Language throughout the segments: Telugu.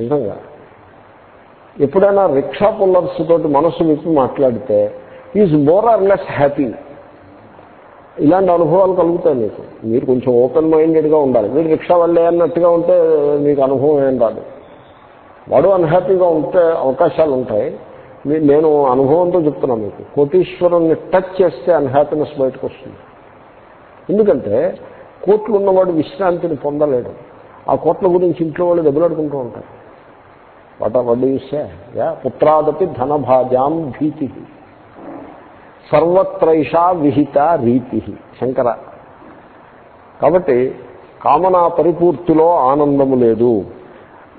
నిజంగా ఎప్పుడైనా రిక్షా పుల్లర్స్ తోటి మనస్సు విప్పి మాట్లాడితే is more or less happy. ఇలాంటి అనుభవాలు కలుగుతాయి మీకు. మీరు కొంచెం ఓపెన్ మైండెడ్గా ఉండాలి. మీరు రిక్షా వాళ్ళే అన్నట్టుగా ఉంటే మీకు అనుభవం ఏం రాదు. వాడు అన్హ్యాపీగా ఉంటే అవకాశాలు ఉంటాయి. మీ- నేను అనుభవంతో చెప్తున్నాను మీకు. కోటీశ్వరుణ్ణి టచ్ చేస్తే అన్హ్యాపీనెస్ బయటకు వస్తుంది. ఎందుకంటే కోట్లు ఉన్నవాడు విశ్రాంతిని పొందలేడు. ఆ కోట్ల గురించి ఇంట్లో వాళ్ళు దెబ్బలాడుకుంటూ ఉంటారు. వాట వడ్డీ యా పుత్రాదపి ధనభాజాం భీతి. సర్వత్రైషా విహిత రీతి. శంకర కాబట్టి కామనా పరిపూర్తిలో ఆనందము లేదు.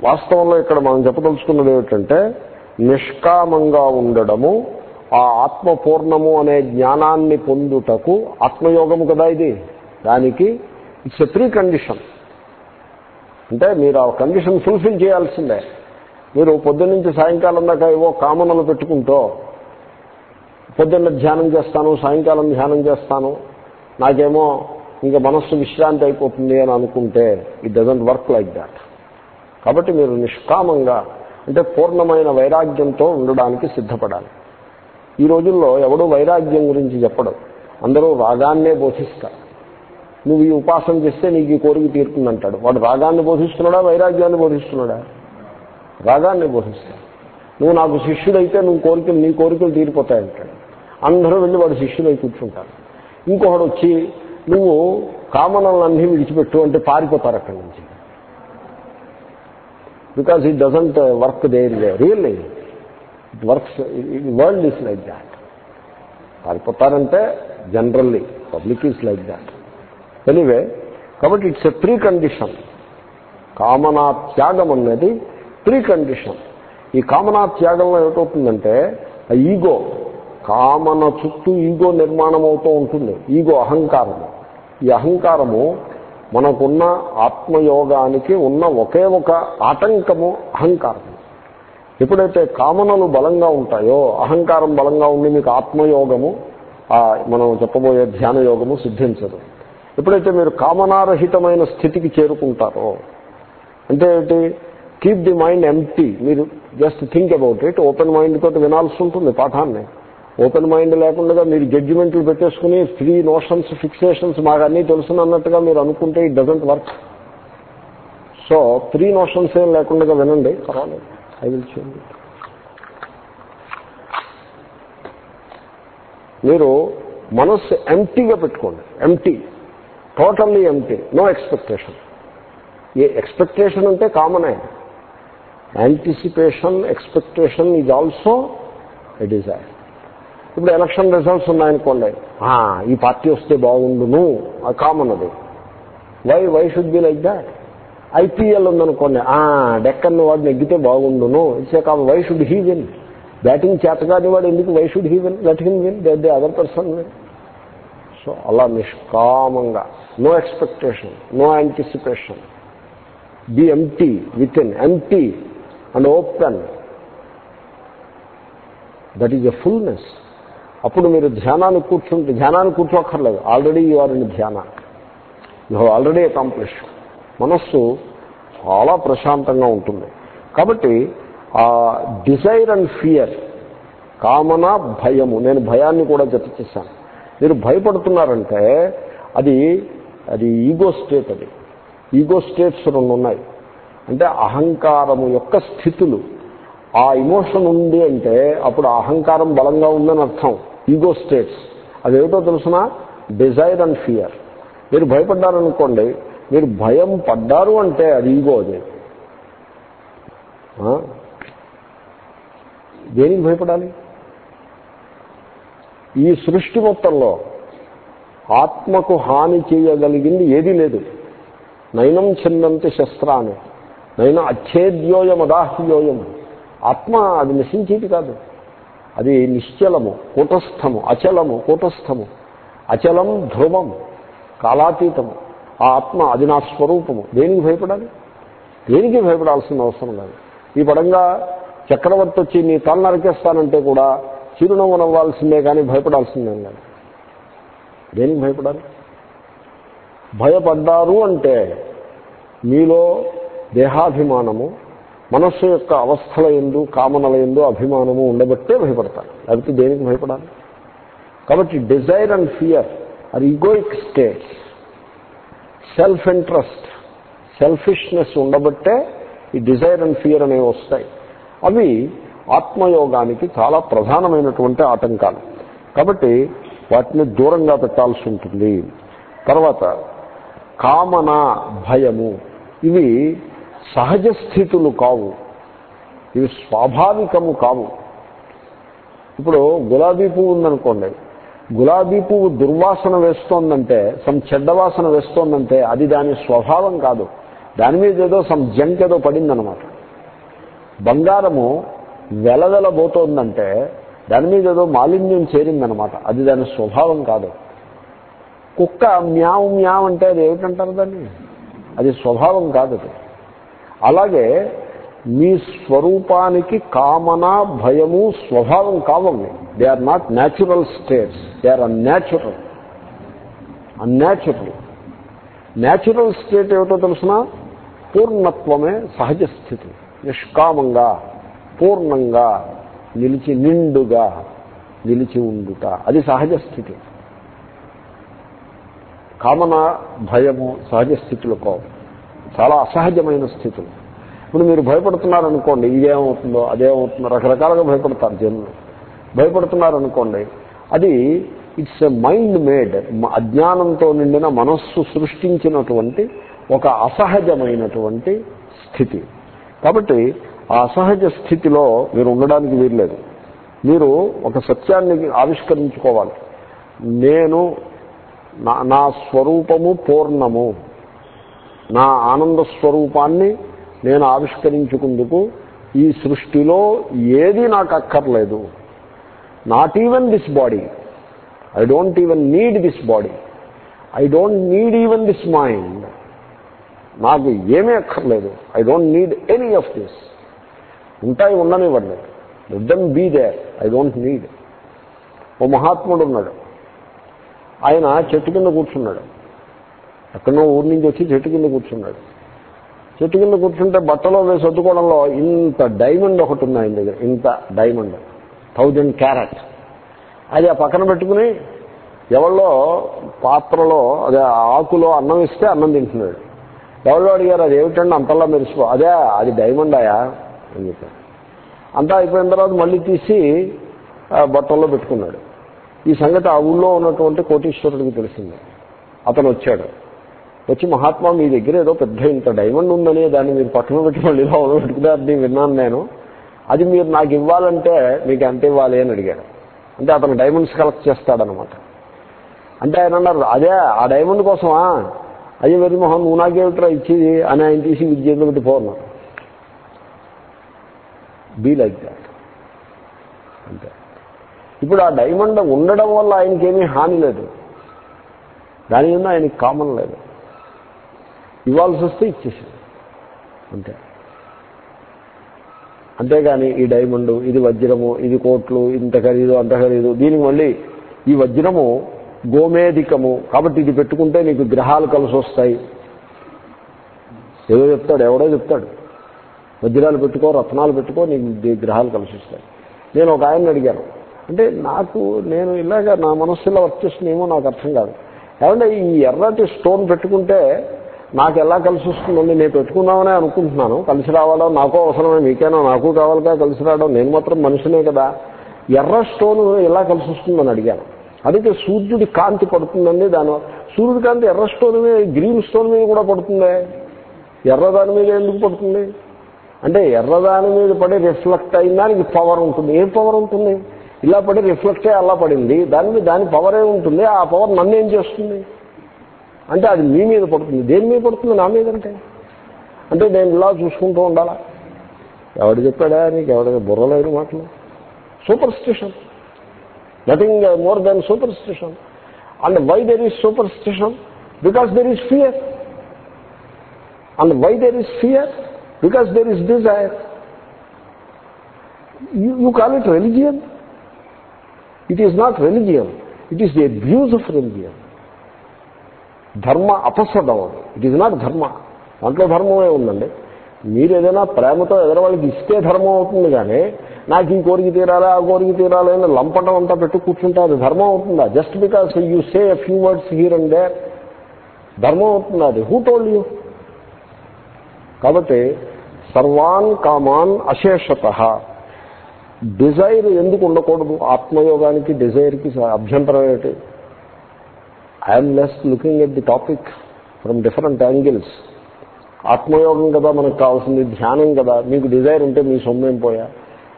వాస్తవంలో ఇక్కడ మనం చెప్పదలుచుకున్నది ఏమిటంటే నిష్కామంగా ఉండడము ఆ ఆత్మపూర్ణము అనే జ్ఞానాన్ని పొందుటకు ఆత్మయోగము కదా ఇది. దానికి ఇట్స్ ఎ ప్రీ కండిషన్. అంటే మీరు ఆ కండిషన్ ఫుల్ఫిల్ చేయాల్సిందే. మీరు పొద్దున్నుంచి సాయంకాలం దాకా ఏవో కామనలు పెట్టుకుంటూ పొద్దున్న ధ్యానం చేస్తాను సాయంకాలం ధ్యానం చేస్తాను నాకేమో ఇంకా మనస్సు విశ్రాంతి అయిపోతుంది అని అనుకుంటే it doesn't work like that కాబట్టి మీరు నిష్కామంగా అంటే పూర్ణమైన వైరాగ్యంతో ఉండడానికి సిద్ధపడాలి. ఈ రోజుల్లో ఎవడూ వైరాగ్యం గురించి చెప్పడం అందరూ రాగాన్నే బోధిస్తారు. నువ్వు ఈ ఉపాసన చేస్తే నీకు ఈ కోరిక తీరుతుందంటాడు. వాడు రాగాన్ని బోధిస్తున్నాడా వైరాగ్యాన్ని బోధిస్తున్నాడా? రాగాన్ని బోధిస్తాడు. నువ్వు నాకు శిష్యుడైతే నువ్వు కోరికలు నీ కోరికలు తీరిపోతాయంటాడు. అందరూ వెళ్ళి వాడు శిష్యుడై కూర్చుంటారు. ఇంకొకడు వచ్చి నువ్వు కామనలన్నీ విడిచిపెట్టు అంటే పారిపోతారు అక్కడి నుంచి. Because it doesn't work there really it works world is like that పారిపోతారంటే generally public is like that anyway కాబట్టి ఇట్స్ ఎ ప్రీ కండిషన్ కామనా త్యాగం అనేది ప్రీ కండిషన్ ఈ కామనా త్యాగంలో ఏమిటవుతుందంటే ఆ ఈగో కామన చుట్టూ ఈగో నిర్మాణం అవుతూ ఉంటుంది. ఈగో అహంకారము. ఈ అహంకారము మనకున్న ఆత్మయోగానికి ఉన్న ఒకే ఒక ఆటంకము అహంకారం ఎప్పుడైతే కామనలు బలంగా ఉంటాయో అహంకారం బలంగా ఉండి మీకు ఆత్మయోగము మనం చెప్పబోయే ధ్యాన యోగము సిద్ధించదు. ఎప్పుడైతే మీరు కామనారహితమైన స్థితికి చేరుకుంటారో అంటే ఏంటి? కీప్ ది మైండ్ ఎంటీ మీరు just think about it open mind తోటి వినాల్సి ఉంటుంది పాఠాన్ని. ఓపెన్ మైండ్ లేకుండా మీరు జడ్జిమెంట్లు పెట్టేసుకుని ఫ్రీ నోషన్స్ ఫిక్సేషన్స్ మాకు అన్నీ తెలుసు అన్నట్టుగా మీరు అనుకుంటే it doesn't work so free notions ఏం లేకుండా వినండి. పర్వాలేదు. ఐ విల్ చేంజ్ మీరు మనస్సు ఎంటీగా పెట్టుకోండి. Empty totally empty no expectation ఏ ఎక్స్పెక్టేషన్ అంటే కామనే anticipation expectation is also a desire ఇప్పుడు ఎలక్షన్ రిజల్ట్స్ ఉన్నాయనుకోండి. ఈ పార్టీ వస్తే బాగుండును. ఆ కామన్ అది. Why why should be like that IPL ఉందనుకోండి. డెక్కన్ వాడు నెగ్గితే బాగుండును. It's common why should he win batting చేతగాని వాడు ఎందుకు why should he win let him win they other person win so అలా నిష్కామంగా. No expectation no anticipation be empty within empty and open. That is a fullness. అప్పుడు మీరు ధ్యానానికి కూర్చుంటే ధ్యానానికి కూర్చోక్కర్లేదు. ఆల్రెడీ యు ఆర్ ఇన్ ధ్యాన. యు హ్యావ్ ఆల్రెడీ అకాంప్లిష్ మనస్సు చాలా ప్రశాంతంగా ఉంటుంది. కాబట్టి ఆ డిజైర్ అండ్ ఫియర్ కామన భయము నేను భయాన్ని కూడా జత చేశాను. మీరు భయపడుతున్నారంటే అది అది ఈగో స్టేట్ అది. ఈగో స్టేట్స్ రెండు ఉన్నాయి. అంటే అహంకారము యొక్క స్థితులు. ఆ ఇమోషన్ ఉంది అంటే అప్పుడు అహంకారం బలంగా ఉందని అర్థం. ఈగో స్టేట్స్ అదేమిటో తెలుసిన? డిజైర్ అండ్ ఫియర్ మీరు భయపడ్డారనుకోండి మీరు భయం పడ్డారు అంటే అది ఈగో అది. దేనికి భయపడాలి? ఈ సృష్టి మొత్తంలో ఆత్మకు హాని చేయగలిగింది ఏదీ లేదు. నైనం చెందంత శస్త్రాన్ని. నైనా అచ్ఛేద్యోయం అదాహ్యోయం. ఆత్మ అది నశించేది కాదు. అది నిశ్చలము కూటస్థము అచలము కూటస్థము. అచలం ధ్రువం కాలాతీతము. ఆ ఆత్మ అది నా స్వరూపము. దేనికి భయపడాలి? దేనికి భయపడాల్సిన అవసరం లేదు. ఈ పడంగా చక్రవర్తి వచ్చి నీ తల నరికేస్తానంటే కూడా చిరునవ్వు నవ్వాల్సిందే కానీ భయపడాల్సిందేం లేదు. దేనికి భయపడాలి? భయపడ్డారు అంటే మీలో దేహాభిమానము మనస్సు యొక్క అవస్థల ఎందు కామనల ఎందు అభిమానము ఉండబట్టే భయపడతారు. లేకపోతే దేనికి భయపడాలి? కాబట్టి desire and fear are egoic states self interest selfishness ఉండబట్టే ఈ డిజైర్ అండ్ ఫియర్ అనేవి వస్తాయి. అవి ఆత్మయోగానికి చాలా ప్రధానమైనటువంటి ఆటంకాలు. కాబట్టి వాటిని దూరంగా పెట్టాల్సి ఉంటుంది. తర్వాత కామన భయము ఇవి సహజ స్థితులు కావు. ఇవి స్వాభావికము కావు. ఇప్పుడు గులాబీ పువ్వు ఉందనుకోండి. గులాబీ పువ్వు దుర్వాసన వేస్తోందంటే సమ్ చెడ్డవాసన వేస్తోందంటే అది దాని స్వభావం కాదు. దాని మీద ఏదో సమ్ జంక్ ఏదో పడిందనమాట బంగారము వెలవెలబోతోందంటే దాని మీద ఏదో మాలిన్యం చేరిందనమాట అది దాని స్వభావం కాదు. కుక్క మ్యావ్ మ్యావ్ అంటే అది ఏమిటంటారు దాన్ని? అది స్వభావం కాదు అది. అలాగే మీ స్వరూపానికి కామన భయము స్వభావం కావాలి they are not natural states they are unnatural unnatural natural state ఏమిటో తెలుసిన? పూర్ణత్వమే సహజ స్థితి. నిష్కామంగా పూర్ణంగా నిలిచి నిండుగా నిలిచి ఉండుట. అది సహజ స్థితి. కామన భయము సహజ స్థితులు కావు. చాలా అసహజమైన స్థితులు. ఇప్పుడు మీరు భయపడుతున్నారనుకోండి ఇదేమవుతుందో అదేమవుతుందో రకరకాలుగా భయపడతారు జనులు. భయపడుతున్నారనుకోండి అది ఇట్స్ ఎ మైండ్ మేడ్ అజ్ఞానంతో నిండిన మనస్సు సృష్టించినటువంటి ఒక అసహజమైనటువంటి స్థితి. కాబట్టి ఆ అసహజ స్థితిలో మీరు ఉండడానికి వీల్లేదు. మీరు ఒక సత్యాన్ని ఆవిష్కరించుకోవాలి. నేను నా నా స్వరూపము పూర్ణము. నా ఆనంద స్వరూపాన్ని నేను ఆవిష్కరించుకుందుకు ఈ సృష్టిలో ఏది నాకు అక్కర్లేదు. Not even this body I don't even need this body I don't need even this mind నాకు ఏమీ అక్కర్లేదు. I don't need any of this ఉంటాయి ఉండనివ్వండి. యుద్ధం be there I don't need ఓ మహాత్ముడు ఉన్నాడు ఆయన చెట్టు కింద కూర్చున్నాడు. ఎక్కడో ఊరి నుంచి వచ్చి చెట్టు కింద కూర్చున్నాడు. చెట్టు కింద కూర్చుంటే బట్టలో వేసి సర్దుకోవడంలో ఇంత డైమండ్ ఒకటి ఉంది ఆయన దగ్గర ఇంత డైమండ్. Thousand carrot. అది ఆ పక్కన పెట్టుకుని ఎవళ్ళో పాత్రలో అదే ఆకులో అన్నం ఇస్తే అన్నం తింటున్నాడు. ఎవరో అడిగారు అది ఏమిటండి అంతలా మెరిసిపో అదే అది డైమండ్ ఆయా? అని చెప్పారు అంతా అయిపోయిన తర్వాత మళ్ళీ తీసి బట్టల్లో పెట్టుకున్నాడు. ఈ సంగతి ఆ ఊళ్ళో ఉన్నటువంటి కోటీశ్వరుడికి తెలిసింది. అతను వచ్చాడు. వచ్చి మహాత్మా మీ దగ్గర ఏదో పెద్ద ఇంత డైమండ్ ఉందని దాన్ని మీరు పక్కన పెట్టి మళ్ళీ ఇలా పెట్టుకున్నారని విన్నాను నేను. అది మీరు నాకు ఇవ్వాలంటే మీకు ఎంత ఇవ్వాలి అని అడిగాడు. అంటే అతను డైమండ్స్ కలెక్ట్ చేస్తాడనమాట అంటే ఆయన అన్నారు అదే ఆ డైమండ్ కోసమా? అదే వెరీ మొహం నువ్వు నాకేమిట్రా ఇచ్చేది? అని ఆయన తీసి విద్యలో పెట్టి పోన్నారు బీ లైక్ దాట్ అంతే. ఇప్పుడు ఆ డైమండ్ ఉండడం వల్ల ఆయనకేమీ హాని లేదు. దాని మీద ఆయనకి కామన్ లేదు. ఇవ్వాల్సి వస్తే ఇచ్చేసింది అంతే. అంతేగాని ఈ డైమండ్ ఇది వజ్రము ఇది కోట్లు ఇంత ఖరీదు అంత ఖరీదు. దీనికి మళ్ళీ ఈ వజ్రము గోమేధికము. కాబట్టి ఇది పెట్టుకుంటే నీకు గ్రహాలు కలిసి వస్తాయి. ఏదో చెప్తాడు ఎవడో చెప్తాడు. వజ్రాలు పెట్టుకో రత్నాలు పెట్టుకో నీకు గ్రహాలు కలిసి వస్తాయి. నేను ఒక ఆయన అడిగాను. అంటే నాకు నేను ఇలాగ నా మనస్సులో వర్తిస్తుందేమో నాకు అర్థం కాదు. ఏమంటే ఈ ఎర్రటి స్టోన్ పెట్టుకుంటే నాకు ఎలా కలిసి వస్తుందండి? నేను పెట్టుకుందామనే అనుకుంటున్నాను. కలిసి రావడం నాకు అవసరమే మీకైనా? నాకు కావాలిగా కలిసి రావడం. నేను మాత్రం మనిషినే కదా. ఎర్ర స్టోన్ ఎలా కలిసి వస్తుందని అడిగాను. అడిగితే సూర్యుడి కాంతి పడుతుందండి దాని సూర్యుడి కాంతి ఎర్ర స్టోన్ మీద గ్రీన్ స్టోన్ మీద కూడా పడుతుంది? ఎర్రదాని మీద ఎందుకు పడుతుంది? అంటే ఎర్రదాని మీద పడి రిఫ్లెక్ట్ అయిన దానికి పవర్ ఉంటుంది. ఏం పవర్ ఉంటుంది? ఇలా పడి రిఫ్లెక్టే అలా పడింది. దాని మీద దాని పవర్ ఉంటుంది. ఆ పవర్ నన్ను ఏం చేస్తుంది? అంటే అది మీ మీద పడుతుంది. దేని మీద పడుతుంది? నా మీద అంటే? అంటే నేను ఇలా చూసుకుంటూ ఉండాలా? ఎవడు చెప్పాడా? నీకు ఎవడ బుర్రలేదు మాటలు? Superstition nothing more than superstition and why there is superstition because there is fear and why there is fear because there is desire you call it religion it is not religion it is the abuse of religion ధర్మ అపసదం అది ఇట్ ఈజ్ నాట్ ధర్మ. దాంట్లో ధర్మమే ఉందండి. మీరు ఏదైనా ప్రేమతో ఎదరవాళ్ళకి ఇస్తే ధర్మం అవుతుంది కానీ నాకు ఈ కోరిక తీరాలా ఆ కోరిక తీరాలి అని లంపటం అంతా పెట్టి కూర్చుంటే అది ధర్మం అవుతుందా? Just because you say a few words here and they ధర్మం అవుతుంది అది? హూ టోల్డ్ యూ కాబట్టి సర్వాన్ కామాన్ అశేషత. డిజైర్ ఎందుకు ఉండకూడదు? ఆత్మయోగానికి డిజైర్కి అభ్యంతరం ఏంటి? I'm less looking at the topic from different angles ఆత్మయోగం కదా మనకు కావాల్సింది ధ్యానం కదా మీకు డిజైర్ ఉంటే మీ సొమ్మేం పోయా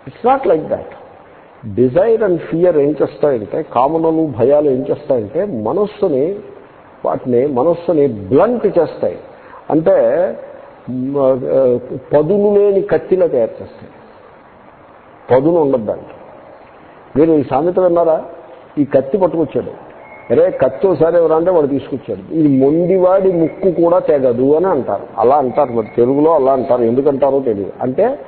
it's not like that desire and fear ఏం చేస్తాయంటే కామనలు భయాలు ఏం చేస్తాయంటే మనస్సుని వాటిని మనస్సుని బ్లంట్ చేస్తాయి అంటే పదును లేని కత్తిలో తయారు చేస్తాయి పదును ఉండదు దాంట్లో మీరు ఈ సామెత విన్నారా ఈ కత్తి పట్టుకొచ్చాడు అరే కత్తి ఒకసారి ఎవరంటే వాడు తీసుకొచ్చాడు. ఇది మొండివాడి ముక్కు కూడా తెగదు అని అంటారు. అలా అంటారు. మరి తెలుగులో అలా అంటారు. ఎందుకంటారో తెలియదు. అంటే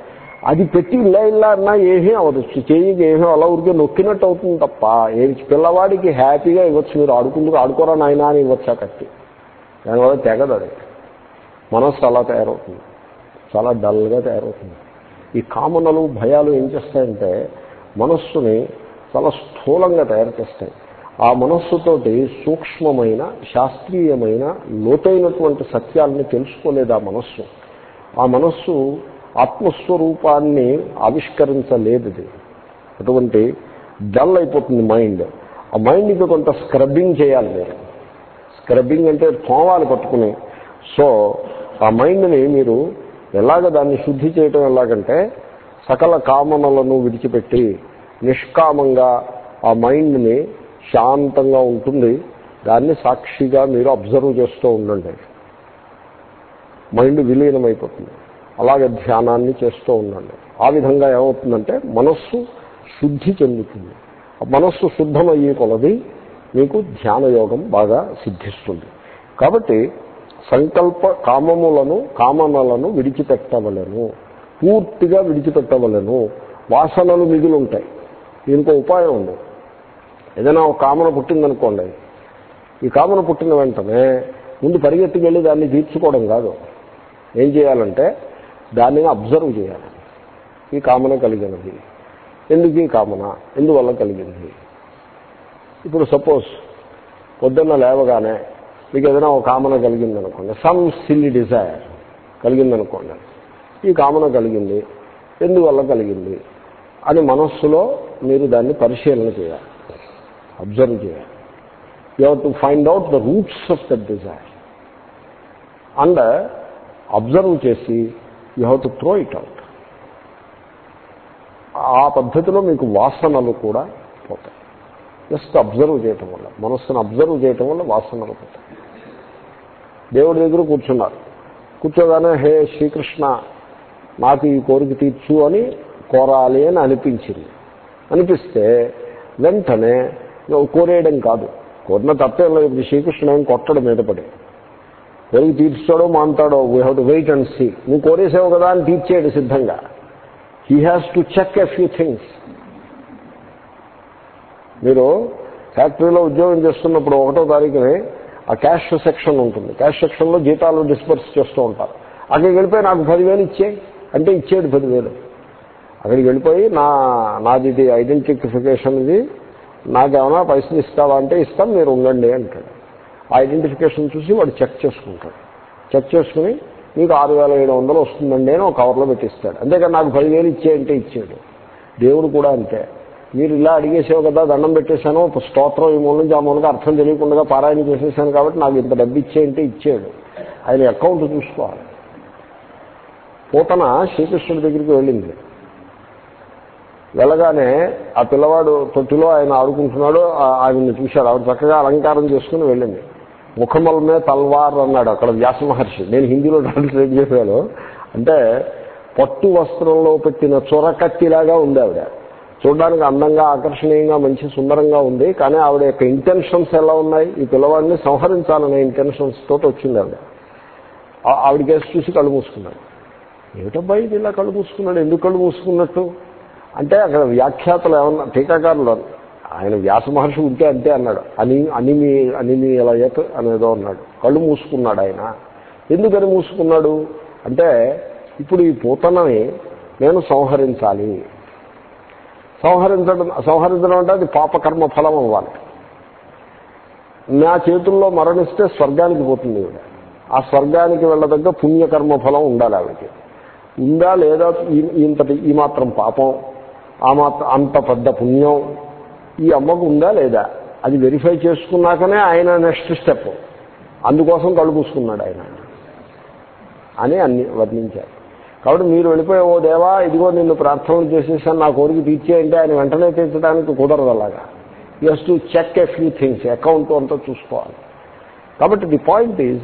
అది పెట్టి ఇలా ఇలా అన్నా ఏమీ అవ్వదు. చేయికి ఏమీ అలా ఊరికే నొక్కినట్టు అవుతుంది తప్ప ఏ పిల్లవాడికి హ్యాపీగా ఇవ్వచ్చు. మీరు ఆడుకుంటూ ఆడుకోరా నాయనా అని ఇవ్వచ్చు ఆ కత్తి. దానివల్ల తెగదు అది. మనస్సు అలా తయారవుతుంది. చాలా డల్గా తయారవుతుంది. ఈ కామనలు భయాలు ఏం చేస్తాయంటే మనస్సుని చాలా స్థూలంగా తయారు చేస్తాయి. ఆ మనస్సుతోటి సూక్ష్మమైన శాస్త్రీయమైన లోతైనటువంటి సత్యాలని తెలుసుకోలేదు ఆ మనస్సు. ఆ మనస్సు ఆత్మస్వరూపాన్ని ఆవిష్కరించలేదు అటువంటి డల్ అయిపోతుంది మైండ్. ఆ మైండ్కి కొంత స్క్రబ్బింగ్ చేయాలి మీరు. స్క్రబ్బింగ్ అంటే తోవాలి పట్టుకుని. సో ఆ మైండ్ని మీరు ఎలాగ దాన్ని శుద్ధి చేయటం ఎలాగంటే సకల కామనలను విడిచిపెట్టి నిష్కామంగా ఆ మైండ్ని శాంతంగా ఉంటుంది. దాన్ని సాక్షిగా మీరు అబ్జర్వ్ చేస్తూ ఉండండి. మైండ్ విలీనమైపోతుంది. అలాగే ధ్యానాన్ని చేస్తూ ఉండండి. ఆ విధంగా ఏమవుతుందంటే మనస్సు శుద్ధి చెందుతుంది. మనస్సు శుద్ధమయ్యే కొలది మీకు ధ్యాన యోగం బాగా సిద్ధిస్తుంది. కాబట్టి సంకల్ప కామములను కామనలను విడిచిపెట్టవలను. పూర్తిగా విడిచిపెట్టవలను. వాసనలు మిగిలి ఉంటాయి దీనికి ఉపాయం ఉంది. ఏదైనా ఒక కామన పుట్టిందనుకోండి ఈ కామన పుట్టిన వెంటనే ముందు పరిగెత్తుకు వెళ్ళి దాన్ని తీర్చుకోవడం కాదు. ఏం చేయాలంటే దానిని అబ్జర్వ్ చేయాలి. ఈ కామన కలిగినది. ఎందుకు ఈ కామన? ఎందువల్ల కలిగింది? ఇప్పుడు సపోజ్ పొద్దున్న లేవగానే మీకు ఏదైనా ఒక కామన కలిగిందనుకోండి సమ్ సిల్లీ డిజైర్ కలిగిందనుకోండి ఈ కామన కలిగింది ఎందువల్ల కలిగింది? అని మనస్సులో మీరు దాన్ని పరిశీలన చేయాలి. అబ్జర్వ్ చేయాలి. You have to find out the roots of the desire and observe చేసి you have to throw it out ఆ పద్ధతిలో మీకు వాసనలు కూడా పోతాయి. జస్ట్ అబ్జర్వ్ చేయటం వల్ల మనస్సును అబ్జర్వ్ చేయటం వల్ల వాసనలు పోతాయి. దేవుడి దగ్గర కూర్చున్నారు. కూర్చోగానే హే శ్రీకృష్ణ నాకు ఈ కోరిక తీర్చు అని కోరాలి అని అనిపించింది. అనిపిస్తే వెంటనే కోరేయడం కాదు. కోరిన తప్పేం లేదు. ఇప్పుడు శ్రీకృష్ణ ఏం కొట్టడం మీద పడి. కోరిక తీర్చాడో మాంతాడో we have to wait and see నువ్వు కోరేసావు కదా అని తీర్చేయడు సిద్ధంగా. He has to check a few things మీరు ఫ్యాక్టరీలో ఉద్యోగం చేస్తున్నప్పుడు ఒకటో తారీఖుని ఆ క్యాష్ సెక్షన్ ఉంటుంది. క్యాష్ సెక్షన్లో జీతాలు డిస్పర్స్ చేస్తూ ఉంటారు. అక్కడికి వెళ్ళిపోయి నాకు పదివేలు ఇచ్చే. అంటే ఇచ్చేడు పదివేలు. అక్కడికి వెళ్ళిపోయి నా నాది ఇది ఐడెంటిఫికేషన్ ఇది. నాకేమైనా పైసలు ఇస్తావా అంటే ఇస్తాం మీరు ఉండండి అంటాడు. ఐడెంటిఫికేషన్ చూసి వాడు చెక్ చేసుకుంటాడు. చెక్ చేసుకుని మీకు ఆరు వేల ఏడు వందలు వస్తుందండి అని ఒక కవర్లో పెట్టిస్తాడు. అంతేకాదు నాకు పదివేలు ఇచ్చేయంటే ఇచ్చాడు. దేవుడు కూడా అంతే. మీరు ఇలా అడిగేసావు కదా దండం పెట్టేశాను స్తోత్రం ఈ మూల నుంచి ఆ మూలకి అర్థం తెలియకుండా పారాయణ చేసేసాను కాబట్టి నాకు ఇంత డబ్బు ఇచ్చేయంటే ఇచ్చాడు. ఆయన అకౌంట్ చూసుకోవాలి. పూతన శ్రీకృష్ణుడి దగ్గరికి వెళ్ళింది. వెళ్ళగానే ఆ పిల్లవాడు తొట్టిలో ఆయన ఆడుకుంటున్నాడు ఆ- ఆయన్ని చూశాడు. ఆవిడ చక్కగా అలంకారం చేసుకుని వెళ్ళింది. ముఖమల్మే తల్వార్ అన్నాడు అక్కడ వ్యాస మహర్షి. నేను హిందీలో ట్రాన్స్లేట్ చేశాను. అంటే పట్టు వస్త్రంలో పెట్టిన చొరకత్తిలాగా ఉంది ఆవిడ. చూడడానికి అందంగా ఆకర్షణీయంగా మంచి సుందరంగా ఉంది. కానీ ఆవిడ యొక్క ఇంటెన్షన్స్ ఎలా ఉన్నాయి? ఈ పిల్లవాడిని సంహరించాలనే ఇంటెన్షన్స్ తోటి వచ్చింది ఆవిడ. ఆవిడ కేసు చూసి కళ్ళు మూసుకున్నాడు. ఏమిటబ్బాయి ఇది ఇలా కళ్ళు మూసుకున్నాడు? ఎందుకు కళ్ళు మూసుకున్నట్టు? అంటే అక్కడ వ్యాఖ్యాతలు ఏమన్నా టీకాకారులు ఆయన వ్యాస మహర్షి ఉంటే అంతే అన్నాడు. అని అనిమి అనిమి ఎలా అనేదో అన్నాడు. కళ్ళు మూసుకున్నాడు ఆయన. ఎందుకని మూసుకున్నాడు? అంటే ఇప్పుడు ఈ పూతనని నేను సంహరించాలి. సంహరించడం సంహరించడం అంటే అది పాపకర్మ ఫలం అవ్వాలి. నా చేతుల్లో మరణిస్తే స్వర్గానికి పోతుంది ఈవిడ. ఆ స్వర్గానికి వెళ్ళదగ్గ పుణ్యకర్మ ఫలం ఉండాలి ఆవిడకి. ఉందా లేదా ఇంతటి ఈ మాత్రం పాపం? అంత పెద్ద పుణ్యం. ఈ అమ్మకు ఉందా లేదా? అది వెరిఫై చేసుకున్నాకనే ఆయన నెక్స్ట్ స్టెప్ అందుకోసం కళ్ళు పూసుకున్నాడు ఆయన. అని అన్ని వర్ణించారు. కాబట్టి మీరు వెళ్ళిపోయి ఓ దేవా ఇదిగో నిన్ను ప్రార్థనలు చేసేసాను నా కోరిక తీర్చేయంటే ఆయన వెంటనే తీర్చడానికి కుదరదు అలాగా. Just to check a few things account అంతా చూసుకోవాలి. కాబట్టి ది పాయింట్ ఈజ్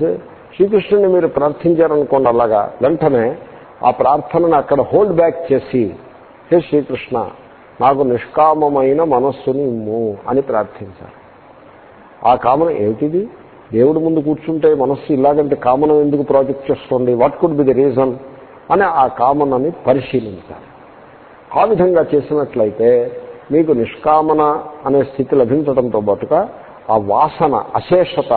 శ్రీకృష్ణుని మీరు ప్రార్థించారనుకోండి అలాగా వెంటనే ఆ ప్రార్థనను అక్కడ హోల్డ్ బ్యాక్ చేసి హే శ్రీకృష్ణ నాకు నిష్కామమైన మనస్సుని ఇమ్ము అని ప్రార్థించారు. ఆ కామన ఏమిటిది? దేవుడి ముందు కూర్చుంటే మనస్సు ఇలాగంటే కామనం ఎందుకు ప్రాజెక్ట్ చేస్తుంది? What could be the reason అని ఆ కామనని పరిశీలించాలి ఆ విధంగా చేసినట్లయితే మీకు నిష్కామన అనే స్థితి లభించడంతో పాటుగా ఆ వాసన అశేషత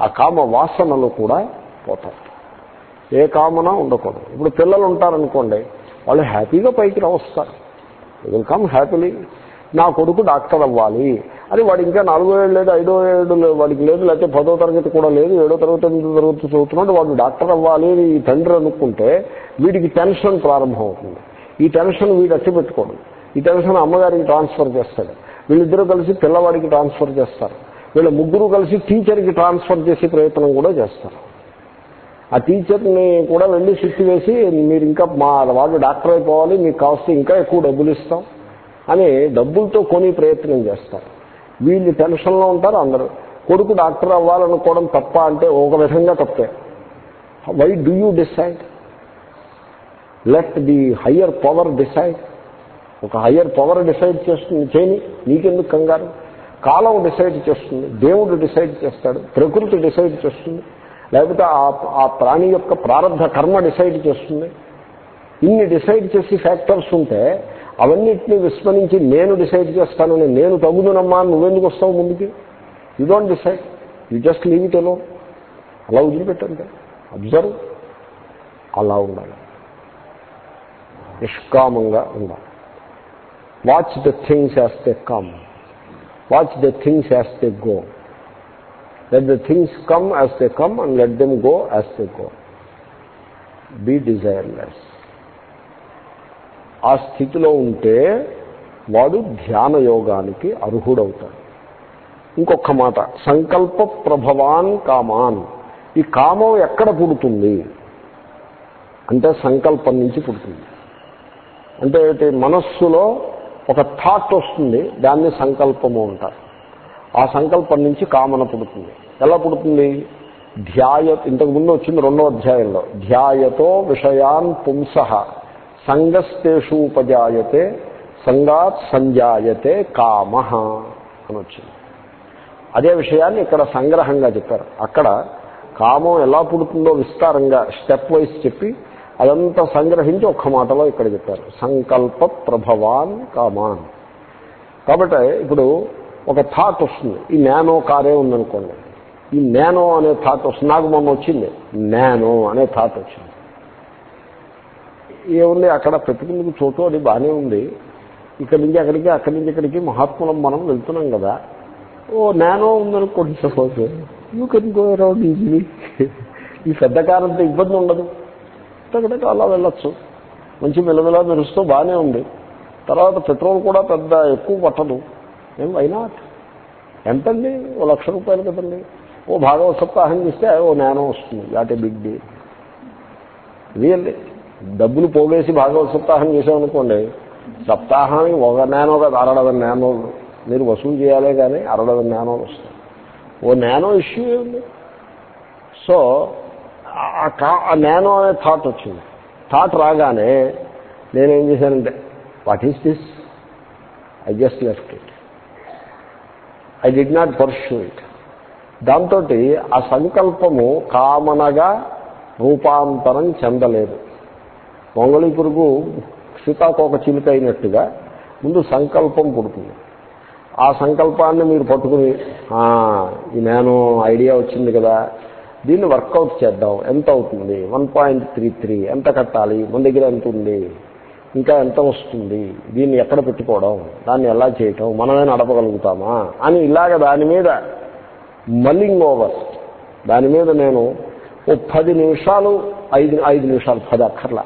ఆ కామ వాసనలు కూడా పోతాయి. ఏ కామన ఉండకూడదు. ఇప్పుడు పిల్లలు ఉంటారనుకోండి వాళ్ళు హ్యాపీగా పైకి రావస్తారు. విల్ కమ్ హ్యాపీలీ నా కొడుకు డాక్టర్ అవ్వాలి. అని వాడు ఇంకా నాలుగో ఏడు లేదు ఐదో ఏడు వాడికి లేదు లేకపోతే పదో తరగతి కూడా లేదు ఏడో తరగతి ఎనిమిదో తరగతి చదువుతున్నాడు వాడు డాక్టర్ అవ్వాలి అని ఈ తండ్రి అనుకుంటే వీడికి టెన్షన్ ప్రారంభం అవుతుంది. ఈ టెన్షన్ వీడు అట్టి పెట్టుకోడు ఈ టెన్షన్ అమ్మగారికి ట్రాన్స్ఫర్ చేస్తాడు. వీళ్ళిద్దరూ కలిసి పిల్లవాడికి ట్రాన్స్ఫర్ చేస్తారు. వీళ్ళ ముగ్గురు కలిసి టీచర్కి ట్రాన్స్ఫర్ చేసే ప్రయత్నం కూడా చేస్తారు. ఆ టీచర్ని కూడా వెళ్ళి సిట్టి వేసి మీరు ఇంకా మా వాళ్ళు డాక్టర్ అయిపోవాలి మీకు కావస్తే ఇంకా ఎక్కువ డబ్బులు ఇస్తాం అని డబ్బులతో కొని ప్రయత్నం చేస్తారు. వీళ్ళు టెన్షన్లో ఉంటారు అందరూ. కొడుకు డాక్టర్ అవ్వాలనుకోవడం తప్ప అంటే ఒక విధంగా తప్పే. Why do you decide let the higher power decide ఒక హయ్యర్ పవర్ డిసైడ్ చేస్తుంది. చేయని నీకెందుకు కంగారు? కాలం డిసైడ్ చేస్తుంది. దేవుడు డిసైడ్ చేస్తాడు. ప్రకృతి డిసైడ్ చేస్తుంది. లేకపోతే ఆ ఆ ప్రాణి యొక్క ప్రారంభ కర్మ డిసైడ్ చేస్తుంది. ఇన్ని డిసైడ్ చేసి ఫ్యాక్టర్స్ ఉంటే అవన్నిటిని విస్మరించి నేను డిసైడ్ చేస్తానని నేను తగుదునమ్మా నువ్వెందుకు వస్తావు ముందుకి? You don't decide you just leave it alone అలా వదిలిపెట్టండి. అబ్జర్వ్ అలా ఉండాలి. నిష్కామంగా ఉండాలి. Watch the things as they come watch the things as they go let the things come as they come and let them go as they go be desireless ఆ స్థితిలో ఉంటే వాడు ధ్యాన యోగానికి అర్హుడవుతాడు. ఇంకొక మాట సంకల్ప ప్రభవాన్ కామాన్. ఈ కామం ఎక్కడ పుడుతుంది? అంటే సంకల్పం నుంచి పుడుతుంది. అంటే మనస్సులో ఒక థాట్ వస్తుంది దాన్ని సంకల్పము అంటారు. ఆ సంకల్పం నుంచి కామన పుడుతుంది. ఎలా పుడుతుంది? ధ్యాయ ఇంతకు ముందు వచ్చింది రెండో అధ్యాయంలో. ధ్యాయతో విషయాన్ పుంస. సంగస్తేషూపజాయతే సంగాత్ సంజాయతే కామ అని వచ్చింది. అదే విషయాన్ని ఇక్కడ సంగ్రహంగా చెప్పారు. అక్కడ కామం ఎలా పుడుతుందో విస్తారంగా స్టెప్ వైజ్ చెప్పి అదంతా సంగ్రహించి ఒక్క మాటలో ఇక్కడ చెప్పారు. సంకల్ప ప్రభవాన్ కామాన్. కాబట్టి ఇప్పుడు ఒక థాట్ వస్తుంది. ఈ నానో కారే ఉందనుకోండి. ఈ నానో అనే థాట్ వస్తుంది. నాకు మొన్న వచ్చింది. నానో అనే థాట్ వచ్చింది. ఏముంది అక్కడ పెట్టుకుందుకు చోటు అది బాగానే ఉంది. ఇక్కడి నుంచి అక్కడికి అక్కడి నుంచి ఇక్కడికి మహాత్ములం మనం వెళ్తున్నాం కదా. ఓ నానో ఉందనుకోండి suppose you can go around easily ఈ పెద్ద కారంతో ఇబ్బంది ఉండదు. ఎక్కడికి అలా వెళ్ళొచ్చు. మంచి మెలమెలా మెరుస్తూ బాగానే ఉంది. తర్వాత పెట్రోల్ కూడా పెద్ద ఎక్కువ పట్టదు. ఏం వైనాట్ ఎంతండి? ఓ లక్ష రూపాయలు కదండి. ఓ భాగవత సప్తాహం చేస్తే ఓ జ్ఞానం వస్తుంది. That a big deal really డబ్బులు పోగేసి భాగవత సప్తాహం చేసామనుకోండి సప్తాహానికి ఒక నానో కాదు అరడవ నానో మీరు వసూలు చేయాలే కానీ అరడవ నానోలు వస్తుంది. ఓ నానో ఇష్యూ ఉంది సో ఆ కా- నానో అనే థాట్ వచ్చింది. థాట్ రాగానే నేనేం చేశానంటే what is this I just left it I did not pursue it దాంతో ఆ సంకల్పము కామనగా రూపాంతరం చెందలేదు. మంగళి పురుగు సీతాకోక చిలుక అయినట్టుగా ముందు సంకల్పం పుడుతుంది. ఆ సంకల్పాన్ని మీరు పట్టుకుని ఈ నేను ఐడియా వచ్చింది కదా దీన్ని వర్కౌట్ చేద్దాం. ఎంత అవుతుంది? One point three three. ఎంత కట్టాలి? మన దగ్గర ఎంత ఉంది? ఇంకా ఎంత వస్తుంది? దీన్ని ఎక్కడ పెట్టుకోవడం? దాన్ని ఎలా చేయటం? మనమే నడపగలుగుతామా? అని ఇలాగ దాని మీద మల్లింగ్ ఓవర్ దాని మీద నేను ఓ పది నిమిషాలు ఐదు ఐదు నిమిషాలు పది అక్కర్లా.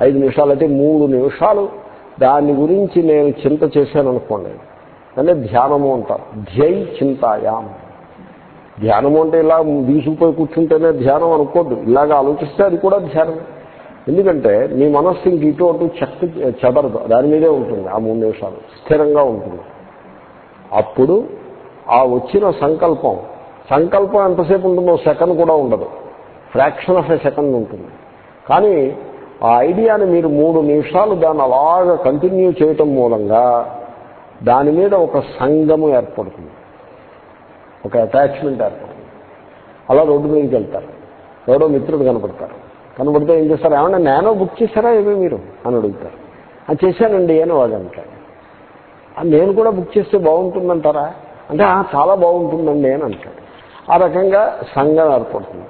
ఐదు నిమిషాలు అయితే మూడు నిమిషాలు. దాని గురించి నేను చింత చేశాను అనుకోండి అంటే ధ్యానము అంటారు. ధ్యై చింతాయాం. ధ్యానము అంటే ఇలా తీసుకుపోయి కూర్చుంటేనే ధ్యానం అనుకోద్దు. ఇలాగ ఆలోచిస్తే అది కూడా ధ్యానమే. ఎందుకంటే మీ మనస్సు ఇంక ఇటు అటు చెక్క చెదరదు దాని మీదే ఉంటుంది ఆ మూడు నిమిషాలు. స్థిరంగా ఉంటుంది. అప్పుడు ఆ వచ్చిన సంకల్పం సంకల్పం ఎంతసేపు ఉంటుందో సెకండ్ కూడా ఉండదు. ఫ్రాక్షన్ ఆఫ్ ఎ సెకండ్ ఉంటుంది. కానీ ఆ ఐడియాని మీరు మూడు నిమిషాలు దాన్ని అలాగా కంటిన్యూ చేయటం మూలంగా దాని మీద ఒక సంఘము ఏర్పడుతుంది. ఒక అటాచ్మెంట్ ఏర్పడుతుంది. అలా రోడ్డు మీదకి వెళ్తారు. ఎవడో మిత్రుడు కనపడతారు. కనబడితే ఏం చేస్తారు? ఏమన్నా నేనో బుక్ చేశారా ఏమీ మీరు? అని అడుగుతారు. అది చేశానండి అని వాడు అంటాడు. నేను కూడా బుక్ చేస్తే బాగుంటుందంటారా? అంటే చాలా బాగుంటుందండి అని అంటాడు. ఆ రకంగా సంఘం ఏర్పడుతుంది.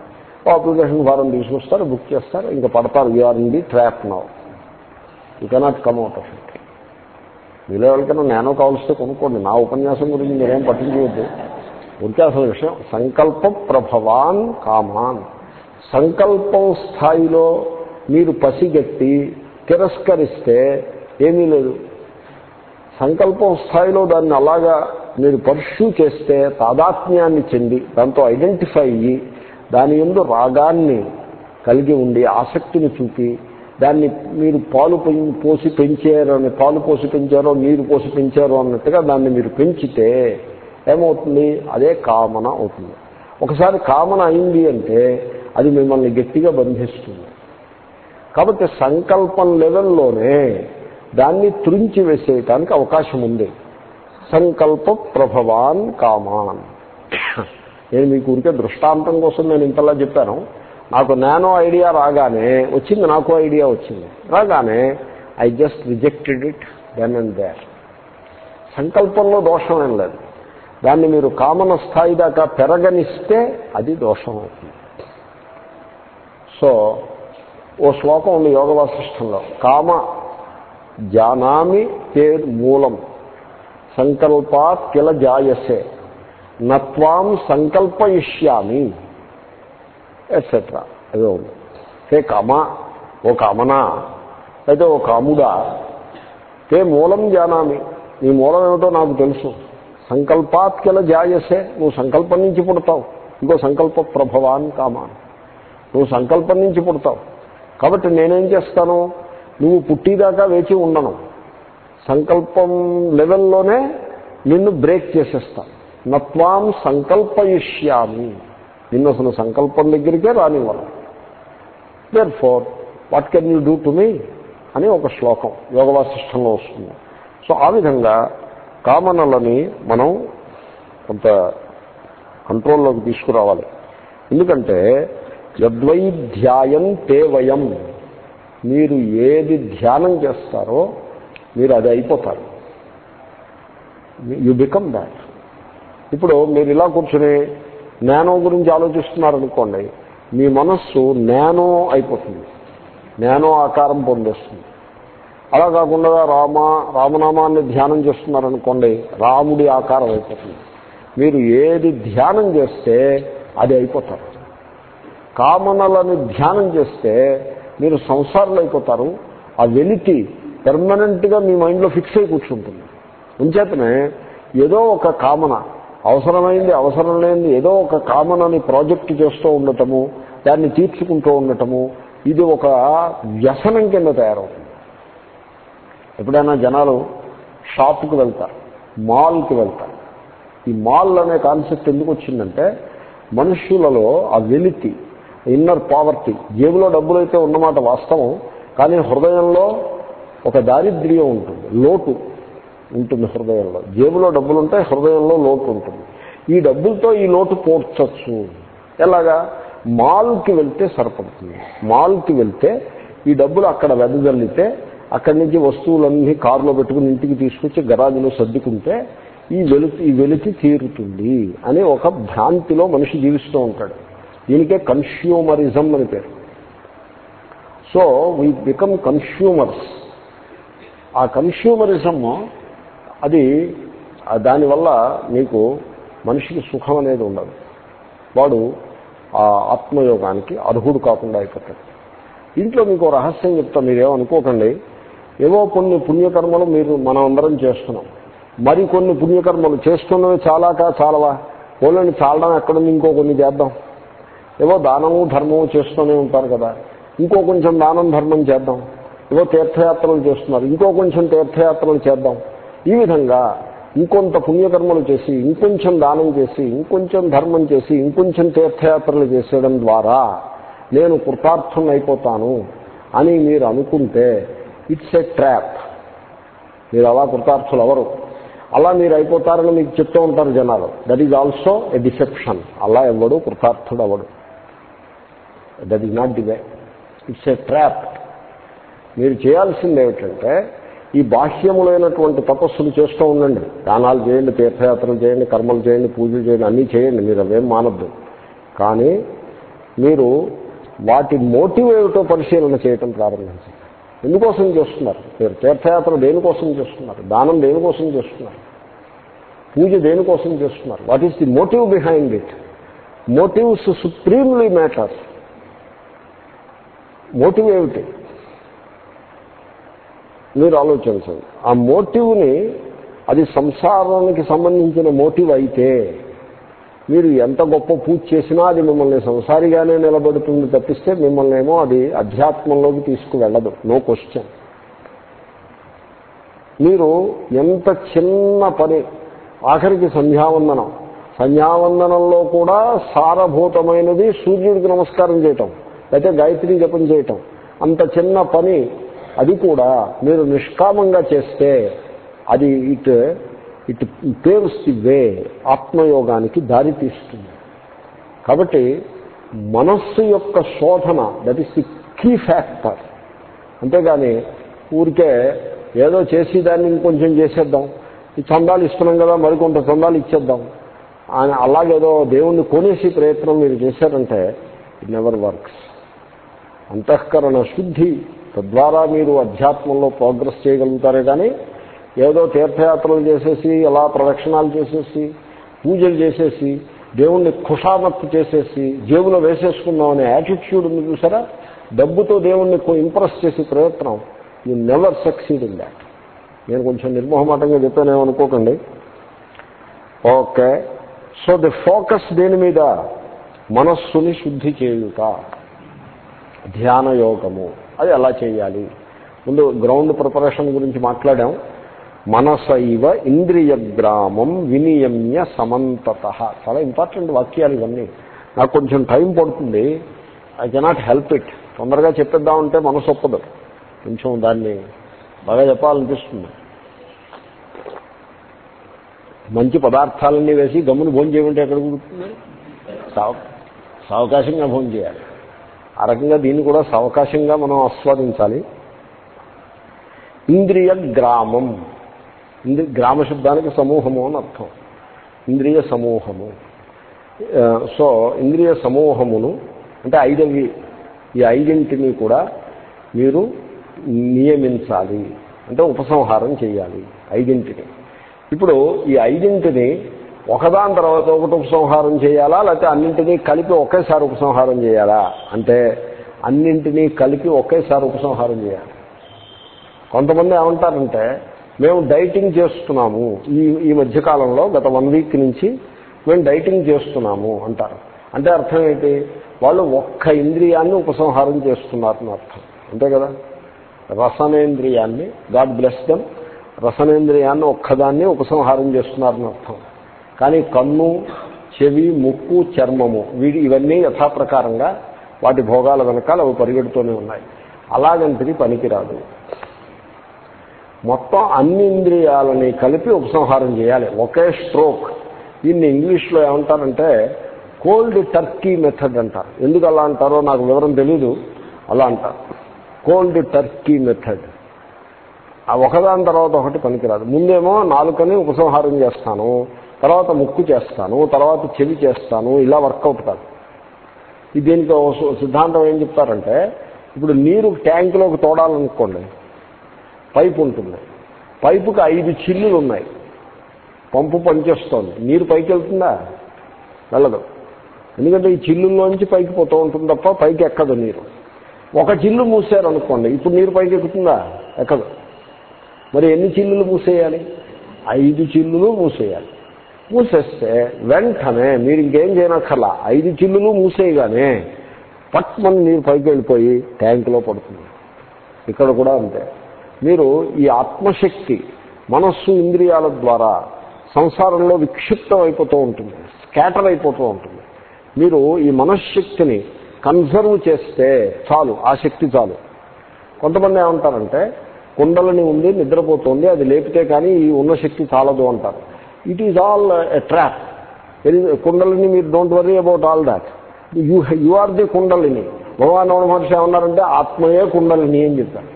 ఓ అప్లికేషన్ ఫారం తీసుకొస్తారు బుక్ చేస్తారు. ఇంకా పడతారు you're in the trap now. You cannot come out of it. మీలో ఎవరికైనా నేనో కావలిస్తే కొనుక్కోండి. నా ఉపన్యాసం గురించి మీరేం పట్టించవద్దు ఉంటే అసలు విషయం సంకల్ప ప్రభవాన్ కామాన్. సంకల్పం స్థాయిలో మీరు పసిగట్టి తిరస్కరిస్తే ఏమీ లేదు. సంకల్పం స్థాయిలో దాన్ని అలాగా మీరు పర్ష్యూ చేస్తే తాదాత్మ్యాన్ని చెంది దాంతో ఐడెంటిఫై అయ్యి దాని ఎందు రాగాన్ని కలిగి ఉండి ఆసక్తిని చూపి దాన్ని మీరు పాలు పోసి పెంచారని అని పాలు పోసి పెంచారో నీరు పోసి పెంచారో అన్నట్టుగా దాన్ని మీరు పెంచితే ఏమవుతుంది? అదే కామన అవుతుంది. ఒకసారి కామన అయింది అంటే అది మిమ్మల్ని గట్టిగా బంధిస్తుంది. కాబట్టి సంకల్పం లెవెల్లోనే దాన్ని త్రుంచి వేసేయటానికి అవకాశం ఉంది. సంకల్ప ప్రభవాన్ కామాన్. నేను మీకు ఊరికే దృష్టాంతం కోసం నేను ఇంతలా చెప్పాను. నాకు నానో ఐడియా రాగానే వచ్చింది నాకు ఐడియా వచ్చింది. రాగానే I just rejected it then and there సంకల్పంలో దోషం ఏం లేదు. దాన్ని మీరు కామన స్థాయి దాకా పెరగనిస్తే అది దోషం అవుతుంది సో ఓ శ్లోకం ఉంది యోగ వాసిష్టంలో కామ జానామి తే మూలం. సంకల్పాత్ కిల జాయసే. నత్వాం సంకల్పయిష్యామి ఎట్సెట్రా అదే ఉంది. హే కామ ఓ కామనా? అయితే ఓ కాముడా? తే మూలం జానామి నీ మూలం ఏమిటో నాకు తెలుసు. సంకల్పాత్ కిల జాయసే నువ్వు సంకల్పం నుంచి పుడతావు. ఇంకో సంకల్ప ప్రభవాన్ కామాన్. నువ్వు సంకల్పం నుంచి పుడతావు. కాబట్టి నేనేం చేస్తాను? నువ్వు పుట్టిదాకా వేచి ఉండను. సంకల్పం లెవెల్లోనే నిన్ను బ్రేక్ చేసేస్తాను నత్వాం సంకల్పయిష్యామి. నిన్ను అసలు సంకల్పం దగ్గరికే రానివ్వను. Therefore what can you do to me అని ఒక శ్లోకం యోగవాసిష్టంలో వస్తుంది. సో ఆ విధంగా కామనలని మనం కొంత కంట్రోల్లోకి తీసుకురావాలి. ఎందుకంటే యద్వై ధ్యాయం తే వయం. మీరు ఏది ధ్యానం చేస్తారో మీరు అది అయిపోతారు. యు బికమ్ దాట్ ఇప్పుడు మీరు ఇలా కూర్చుని నేనో గురించి ఆలోచిస్తున్నారనుకోండి మీ మనస్సు నేనో అయిపోతుంది. నేనో ఆకారం పొందేస్తుంది. అలా కాకుండా రామ రామనామాన్ని ధ్యానం చేస్తున్నారనుకోండి రాముడి ఆకారం అయిపోతుంది. మీరు ఏది ధ్యానం చేస్తే అది అయిపోతారు. కామనలను ధ్యానం చేస్తే మీరు సంసారంలో అయిపోతారు. ఆ వెలితి పెర్మనెంట్గా మీ మైండ్లో ఫిక్స్ అయి కూర్చుంటుంది. ఉంచేతనే ఏదో ఒక కామన అవసరమైంది అవసరం లేనిది ఏదో ఒక కామనని ప్రాజెక్ట్ చేస్తూ ఉండటము దాన్ని తీర్చుకుంటూ ఉండటము ఇది ఒక వ్యసనం కింద తయారవుతుంది. ఎప్పుడైనా జనాలు షాప్కి వెళ్తారు మాల్కి వెళ్తారు. ఈ మాల్ అనే కాన్సెప్ట్ ఎందుకు వచ్చిందంటే మనుష్యులలో ఆ వెలితి ఇన్నర్ పావర్టీ. జేబులో డబ్బులు అయితే ఉన్నమాట వాస్తవం కానీ హృదయంలో ఒక దారిద్ర్యం ఉంటుంది లోటు ఉంటుంది హృదయంలో. జేబులో డబ్బులుంటే హృదయంలో లోటు ఉంటుంది. ఈ డబ్బులతో ఈ లోటు పోడ్చచ్చు ఎలాగా? మాల్కి వెళ్తే సరిపడుతుంది. మాల్కి వెళ్తే ఈ డబ్బులు అక్కడ వెదజల్లితే అక్కడి నుంచి వస్తువులన్నీ కారులో పెట్టుకుని ఇంటికి తీసుకొచ్చి గరాజులో సర్దుకుంటే ఈ వెలుతి ఈ వెలితి తీరుతుంది అని ఒక భ్రాంతిలో మనిషి జీవిస్తూ ఉంటాడు. దీనికే కన్స్యూమరిజం అని పేరు. సో వీ బికమ్ కన్స్యూమర్స్ ఆ కన్స్యూమరిజం అది దానివల్ల మీకు మనిషికి సుఖం అనేది ఉండదు. వాడు ఆ ఆత్మయోగానికి అర్హుడు కాకుండా అయిపోతాడు. ఇంట్లో మీకు రహస్యం చెప్తా మీరేమనుకోకండి ఏవో కొన్ని పుణ్యకర్మలు మీరు మనం అందరం చేస్తున్నాం. మరి కొన్ని పుణ్యకర్మలు చేస్తున్నవి చాలాకా చాలవా? ఓన్లని చాలడం అక్కడ ఇంకో కొన్ని చేద్దాం. ఏవో దానము ధర్మము చేస్తూనే ఉంటారు కదా. ఇంకో కొంచెం దానం ధర్మం చేద్దాం. ఏవో తీర్థయాత్రలు చేస్తున్నారు. ఇంకో కొంచెం తీర్థయాత్రలు చేద్దాం. ఈ విధంగా ఇంకొంత పుణ్యకర్మలు చేసి ఇంకొంచెం దానం చేసి ఇంకొంచెం ధర్మం చేసి ఇంకొంచెం తీర్థయాత్రలు చేసేయడం ద్వారా నేను కృతార్థం అయిపోతాను అని మీరు అనుకుంటే ఇట్స్ ఎ ట్రాప్. మీరు అలా కృతార్థులు ఎవరు అలా మీరు అయిపోతారని మీకు చెప్తూ ఉంటారు జనాలు. That is also a deception. అలా ఎవడు కృతార్థుడు అవడు that is not the way. It's a trap. మీరు చేయాల్సింది ఏమిటంటే ఈ బాహ్యములైనటువంటి తపస్సులు చేస్తూ ఉండండి. దానాలు చేయండి తీర్థయాత్రలు చేయండి కర్మలు చేయండి పూజలు చేయండి అన్నీ చేయండి. మీరు అవేం మానద్దు. కానీ మీరు వాటి మోటివ్ ఏమిటో పరిశీలన చేయటం ప్రారంభించండి ఎందుకోసం చేస్తున్నారు? మీరు తీర్థయాత్ర దేనికోసం చేస్తున్నారు? దానం దేనికోసం చేస్తున్నారు? పూజ దేనికోసం చేస్తున్నారు? What is the motive behind it? Motives supremely matters. Motive ఏమిటి? మీరు ఆలోచించండి. ఆ మోటివ్ని అది సంసారానికి సంబంధించిన మోటివ్ అయితే మీరు ఎంత గొప్ప పూజ చేసినా అది మిమ్మల్ని సంసారిగానే నిలబడుతుంది తప్పిస్తే మిమ్మల్ని ఏమో అది అధ్యాత్మంలోకి తీసుకువెళ్ళదు. నో క్వశ్చన్ మీరు ఎంత చిన్న పని ఆఖరికి సంధ్యావందనం. సంధ్యావందనంలో కూడా సారభూతమైనది సూర్యుడికి నమస్కారం చేయటం. అయితే గాయత్రి జపం చేయటం. అంత చిన్న పని. అది కూడా మీరు నిష్కామంగా చేస్తే అది it it paves the way ఆత్మయోగానికి దారి తీస్తుంది కాబట్టి మనస్సు యొక్క శోధన that is the key factor అంతేగాని ఊరికే ఏదో చేసి దాన్ని ఇంకొంచెం చేసేద్దాం. ఈ చందాలు ఇస్తున్నాం కదా మరికొంత చందాలు ఇచ్చేద్దాం. అని అలాగేదో దేవుణ్ణి కొనేసి ప్రయత్నం మీరు చేశారంటే ఇట్ నెవర్ వర్క్స్ అంతఃకరణ శుద్ధి తద్వారా మీరు అధ్యాత్మంలో ప్రోగ్రెస్ చేయగలుగుతారే కానీ ఏదో తీర్థయాత్రలు చేసేసి అలా ప్రదక్షిణాలు చేసేసి పూజలు చేసేసి దేవుణ్ణి ఖుషామత్తు చేసేసి జేబులో వేసేసుకుందాం అనే యాటిట్యూడ్ ఉంది చూసారా? డబ్బుతో దేవుణ్ణి ఇంప్రెస్ చేసే ప్రయత్నం. You never succeed in that నేను కొంచెం నిర్మోహమాటంగా చెప్పానేమనుకోకండి ఓకే. సో ది ఫోకస్ దేని మీద? మనస్సుని శుద్ధి చేయుట. ధ్యాన యోగము అది ఎలా చేయాలి? ముందు గ్రౌండ్ ప్రిపరేషన్ గురించి మాట్లాడాం. మనసైవ ఇంద్రియగ్రామం వినియమ్య సమంతత. చాలా ఇంపార్టెంట్ వాక్యాలు ఇవన్నీ. నాకు కొంచెం టైం పడుతుంది. ఐ కెనాట్ హెల్ప్ ఇట్ తొందరగా చెప్పిద్దామంటే మనసు ఒప్పదు. కొంచెం దాన్ని బాగా చెప్పాలనిపిస్తుంది. మంచి పదార్థాలన్నీ వేసి గమ్మును భోజనం చేయమంటే ఎక్కడ కుదురుతుంది సావ సావకాశంగా భోజనం చేయాలి ఆ రకంగా దీన్ని కూడా సవకాశంగా మనం ఆస్వాదించాలి. ఇంద్రియ గ్రామం. ఇంద్రి గ్రామ శబ్దానికి సమూహము అని అర్థం. ఇంద్రియ సమూహము. సో ఇంద్రియ సమూహమును అంటే ఐదవి ఈ ఐదింటిని కూడా మీరు నియమించాలి. అంటే ఉపసంహారం చేయాలి. ఐదింటిని. ఇప్పుడు ఈ ఐదింటిని ఒకదాని తర్వాత ఒకటి ఉపసంహారం చేయాలా? లేకపోతే అన్నింటినీ కలిపి ఒకేసారి ఉపసంహారం చేయాలా? అంటే అన్నింటినీ కలిపి ఒకేసారి ఉపసంహారం చేయాలి. కొంతమంది ఏమంటారంటే మేము డైటింగ్ చేస్తున్నాము. ఈ ఈ మధ్యకాలంలో గత వన్ వీక్ నుంచి మేము డైటింగ్ చేస్తున్నాము అంటారు. అంటే అర్థం ఏంటి? వాళ్ళు ఒక్క ఇంద్రియాన్ని ఉపసంహారం చేస్తున్నారని అర్థం. అంతే కదా? రసనేంద్రియాన్ని గాడ్ బ్లెస్ దమ్ రసనేంద్రియాన్ని ఒక్కదాన్ని ఉపసంహారం చేస్తున్నారని అర్థం. కానీ కన్ను చెవి ముక్కు చర్మము వీడి ఇవన్నీ యథాప్రకారంగా వాటి భోగాల వెనకాల అవి పరిగెడుతూనే ఉన్నాయి. అలాగంటిది పనికిరాదు. మొత్తం అన్ని ఇంద్రియాలని కలిపి ఉపసంహారం చేయాలి. ఒకే స్ట్రోక్. దీన్ని ఇంగ్లీష్లో ఏమంటారంటే కోల్డ్ టర్కీ మెథడ్ అంటారు. ఎందుకు అలా అంటారో నాకు వివరం తెలీదు. అలా అంటారు. Cold turkey method. ఆ ఒకదాని తర్వాత ఒకటి పనికిరాదు. ముందేమో నాలుకని ఉపసంహారం చేస్తాను. తర్వాత ముక్కు చేస్తాను తర్వాత చెవి చేస్తాను ఇలా వర్కౌట్ కాదు ఇది దీనికి సు- సిద్ధాంతం ఏం చెప్తారంటే ఇప్పుడు నీరు ట్యాంకులోకి తోడాలనుకోండి పైపు ఉంటుంది. పైపుకి ఐదు చిల్లులు ఉన్నాయి. పంపు పనిచేస్తోంది. నీరు పైకి వెళ్తుందా వెళ్ళదు. ఎందుకంటే ఈ చిల్లుల్లోంచి పైకి పోతూ ఉంటుంది తప్ప పైకి ఎక్కదు నీరు. ఒక చిల్లు మూసారు అనుకోండి ఇప్పుడు నీరు పైకి ఎక్కుతుందా ఎక్కదు. మరి ఎన్ని చిల్లులు మూసేయాలి? ఐదు చిల్లులు మూసేయాలి. మూసేస్తే వెంటనే మీరు ఇంకేం చేయనక్కర్లా. ఐదు చిల్లులు మూసేయగానే పట్ మన నీరు పైకి వెళ్ళిపోయి ట్యాంకులో పడుతుంది. ఇక్కడ కూడా అంతే. మీరు ఈ ఆత్మశక్తి మనస్సు ఇంద్రియాల ద్వారా సంసారంలో విక్షిప్తం అయిపోతూ ఉంటుంది స్కాటర్ అయిపోతూ ఉంటుంది. మీరు ఈ మనశ్శక్తిని కన్సర్వ్ చేస్తే చాలు ఆ శక్తి చాలు. కొంతమంది ఏమంటారంటే కుండలని ఉంది నిద్రపోతుంది అది లేపితే కానీ ఈ ఉన్న శక్తి చాలదు అంటారు. It is all a trap kundalini మీరు don't worry about all that you you are the kundalini Bhagavan Ramana Maharshi ఏమన్నారంటే ఆత్మయే కుండలిని అని చెప్పారు.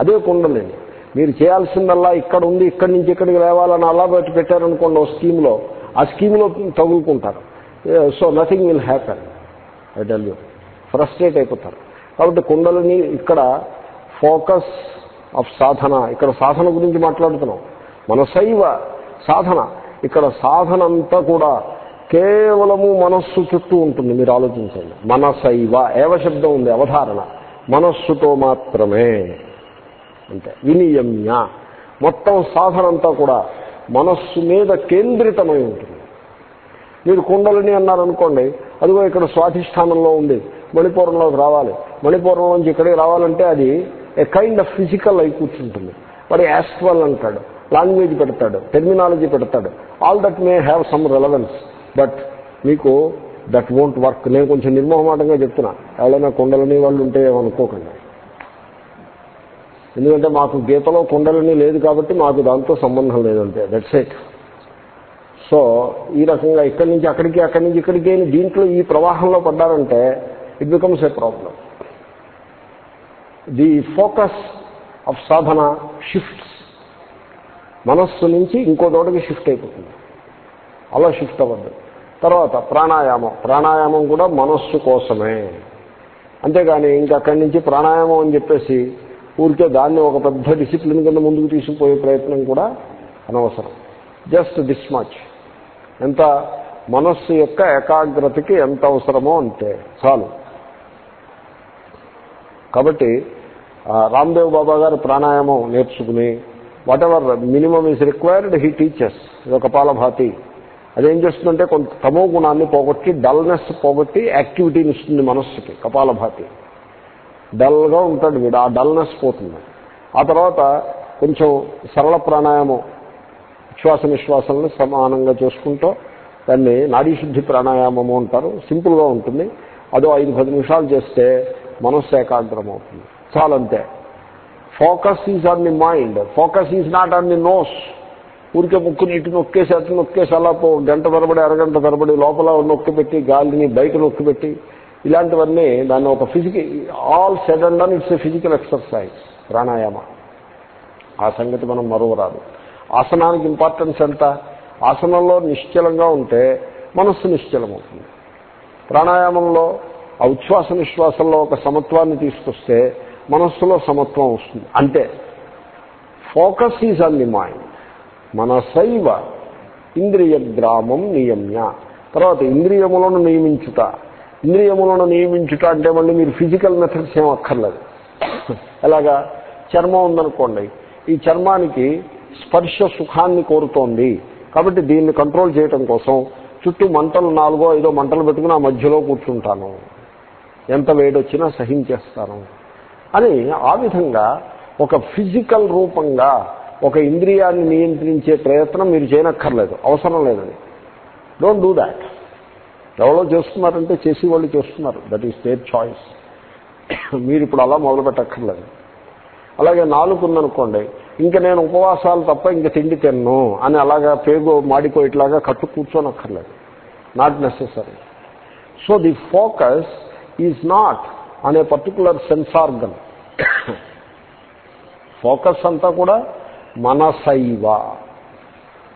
అదే కుండలిని మీరు చేయాల్సిందల్లా ఇక్కడ ఉంది ఇక్కడి నుంచి ఇక్కడికి లేవాలని అలా బయట పెట్టారనుకోండి ఓ స్కీమ్లో. ఆ స్కీమ్లో తగులుకుంటారు. So nothing will happen I tell you frustrate అయిపోతారు. కాబట్టి కుండలిని ఇక్కడ ఫోకస్ ఆఫ్ సాధన. ఇక్కడ సాధన గురించి మాట్లాడుతున్నాం. మనసైవ సాధన. ఇక్కడ సాధన అంతా కూడా కేవలము మనస్సు చుట్టూ ఉంటుంది మీరు ఆలోచించండి. మనసైవ ఏవ శబ్దం ఉంది అవధారణ. మనస్సుతో మాత్రమే. అంటే వినియమ్య. మొత్తం సాధన అంతా కూడా మనస్సు మీద కేంద్రితమై ఉంటుంది. మీరు కుండలిని అన్నారనుకోండి అదిగో ఇక్కడ స్వాధిష్టానంలో ఉంది మణిపూరంలోకి రావాలి. మణిపూరం నుంచి ఇక్కడికి రావాలంటే అది ఏ కైండ్ ఆఫ్ ఫిజికల్ అయి కూర్చుంటుంది వాడు యాస్ట్రల్ అంటాడు. లాంగ్వేజ్ పెడతాడు టెర్మినాలజీ పెడతాడు. All that may have some relevance but మీకు దట్ వోంట్ వర్క్ నేను కొంచెం నిర్మోహమాటంగా చెప్తున్నా. ఎవరైనా కుండలని వాళ్ళు ఉంటే ఏమనుకోకండి. ఎందుకంటే మాకు గీతలో కుండలని లేదు కాబట్టి మాకు దాంతో సంబంధం లేదంటే దట్స్ ఇట్ సో ఈ రకంగా ఇక్కడి నుంచి అక్కడికి అక్కడి నుంచి ఇక్కడికి దీంట్లో ఈ ప్రవాహంలో పడ్డారంటే it becomes a problem the focus of sadhana shifts మనస్సు నుంచి ఇంకో చోటకి షిఫ్ట్ అయిపోతుంది. అలా షిఫ్ట్ అవ్వద్దు. తర్వాత ప్రాణాయామం. ప్రాణాయామం కూడా మనస్సు కోసమే. అంతేగాని ఇంకా అక్కడి నుంచి ప్రాణాయామం అని చెప్పేసి ఊరికే దాన్ని ఒక పెద్ద డిసిప్లిన్ కింద ముందుకు తీసుకుపోయే ప్రయత్నం కూడా అనవసరం. జస్ట్ దిస్ మచ్ ఎంత మనస్సు యొక్క ఏకాగ్రతకి ఎంత అవసరమో అంతే. చాలు. కాబట్టి రామ్దేవ్ బాబా గారు ప్రాణాయామం నేర్చుకుని whatever minimum is required he teachers ఇది ఒక పాలభాతి. అదేం చేస్తుందంటే కొంత తమో గుణాన్ని పోగొట్టి డల్నెస్ పోగొట్టి యాక్టివిటీని ఇస్తుంది మనస్సుకి కపాలభాతి డల్గా ఉంటాడు వీడు ఆ డల్నెస్ పోతుంది. ఆ తర్వాత కొంచెం సరళ ప్రాణాయామం శ్వాస నిశ్వాసాలను సమానంగా చేసుకుంటూ దాన్ని నాడీశుద్ధి ప్రాణాయామము అంటారు సింపుల్గా ఉంటుంది. అదో ఐదు పది నిమిషాలు చేస్తే మనస్సు ఏకాగ్రం అవుతుంది చాలంతే. Focus is on the mind focus is not on the nose ఊరికే ముక్కు ఇటు నొక్కేసి అటు నొక్కేసి అలా పో. గంట తరబడి అరగంట తరబడి లోపల నొక్కి పెట్టి గాలిని బయట నొక్కి పెట్టి ఇలాంటివన్నీ దాన్ని ఒక physical all said and done it's a physical exercise pranayama ఆ సంగతి మనం మరువరాదు. ఆసనానికి ఇంపార్టెన్స్ ఎంత? ఆసనంలో నిశ్చలంగా ఉంటే మనస్సు నిశ్చలమవుతుంది. ప్రాణాయామంలో ఆ ఉచ్ఛ్వాస నిశ్వాసంలో ఒక సమత్వాన్ని తీసుకొస్తే మనస్సులో సమత్వం వస్తుంది. అంతే focus is on the mind. మనసైవ ఇంద్రియ గ్రామం నియమ్య. తర్వాత ఇంద్రియములను నియమించుట. ఇంద్రియములను నియమించుట అంటే మళ్ళీ మీరు ఫిజికల్ మెథడ్స్ ఏం అక్కర్లేదు. ఎలాగా? చర్మం ఉందనుకోండి. ఈ చర్మానికి స్పర్శ సుఖాన్ని కోరుతోంది. కాబట్టి దీన్ని కంట్రోల్ చేయటం కోసం చుట్టూ మంటలు నాలుగో ఐదో మంటలు పెట్టుకుని ఆ మధ్యలో కూర్చుంటాను. ఎంత వేడొచ్చినా సహించేస్తాను. అని ఆ విధంగా ఒక ఫిజికల్ రూపంగా ఒక ఇంద్రియాన్ని నియంత్రించే ప్రయత్నం మీరు చేయనక్కర్లేదు. అవసరం లేదని. డోంట్ డూ దాట్ ఎవరో చేస్తున్నారంటే చేసి వాళ్ళు చేస్తున్నారు. దట్ ఈస్ దేర్ చాయిస్ మీరు ఇప్పుడు అలా మొదలు పెట్టక్కర్లేదు అలాగే నాలుగు ఉందనుకోండి ఇంకా నేను ఉపవాసాలు తప్ప ఇంకా తిండి తిన్ను అని అలాగా పేగు మాడిపోయేట్లాగా కట్టు కూర్చోనక్కర్లేదు. Not necessary so the focus is not any particular sense organ focus అంతా కూడా మనసైవ.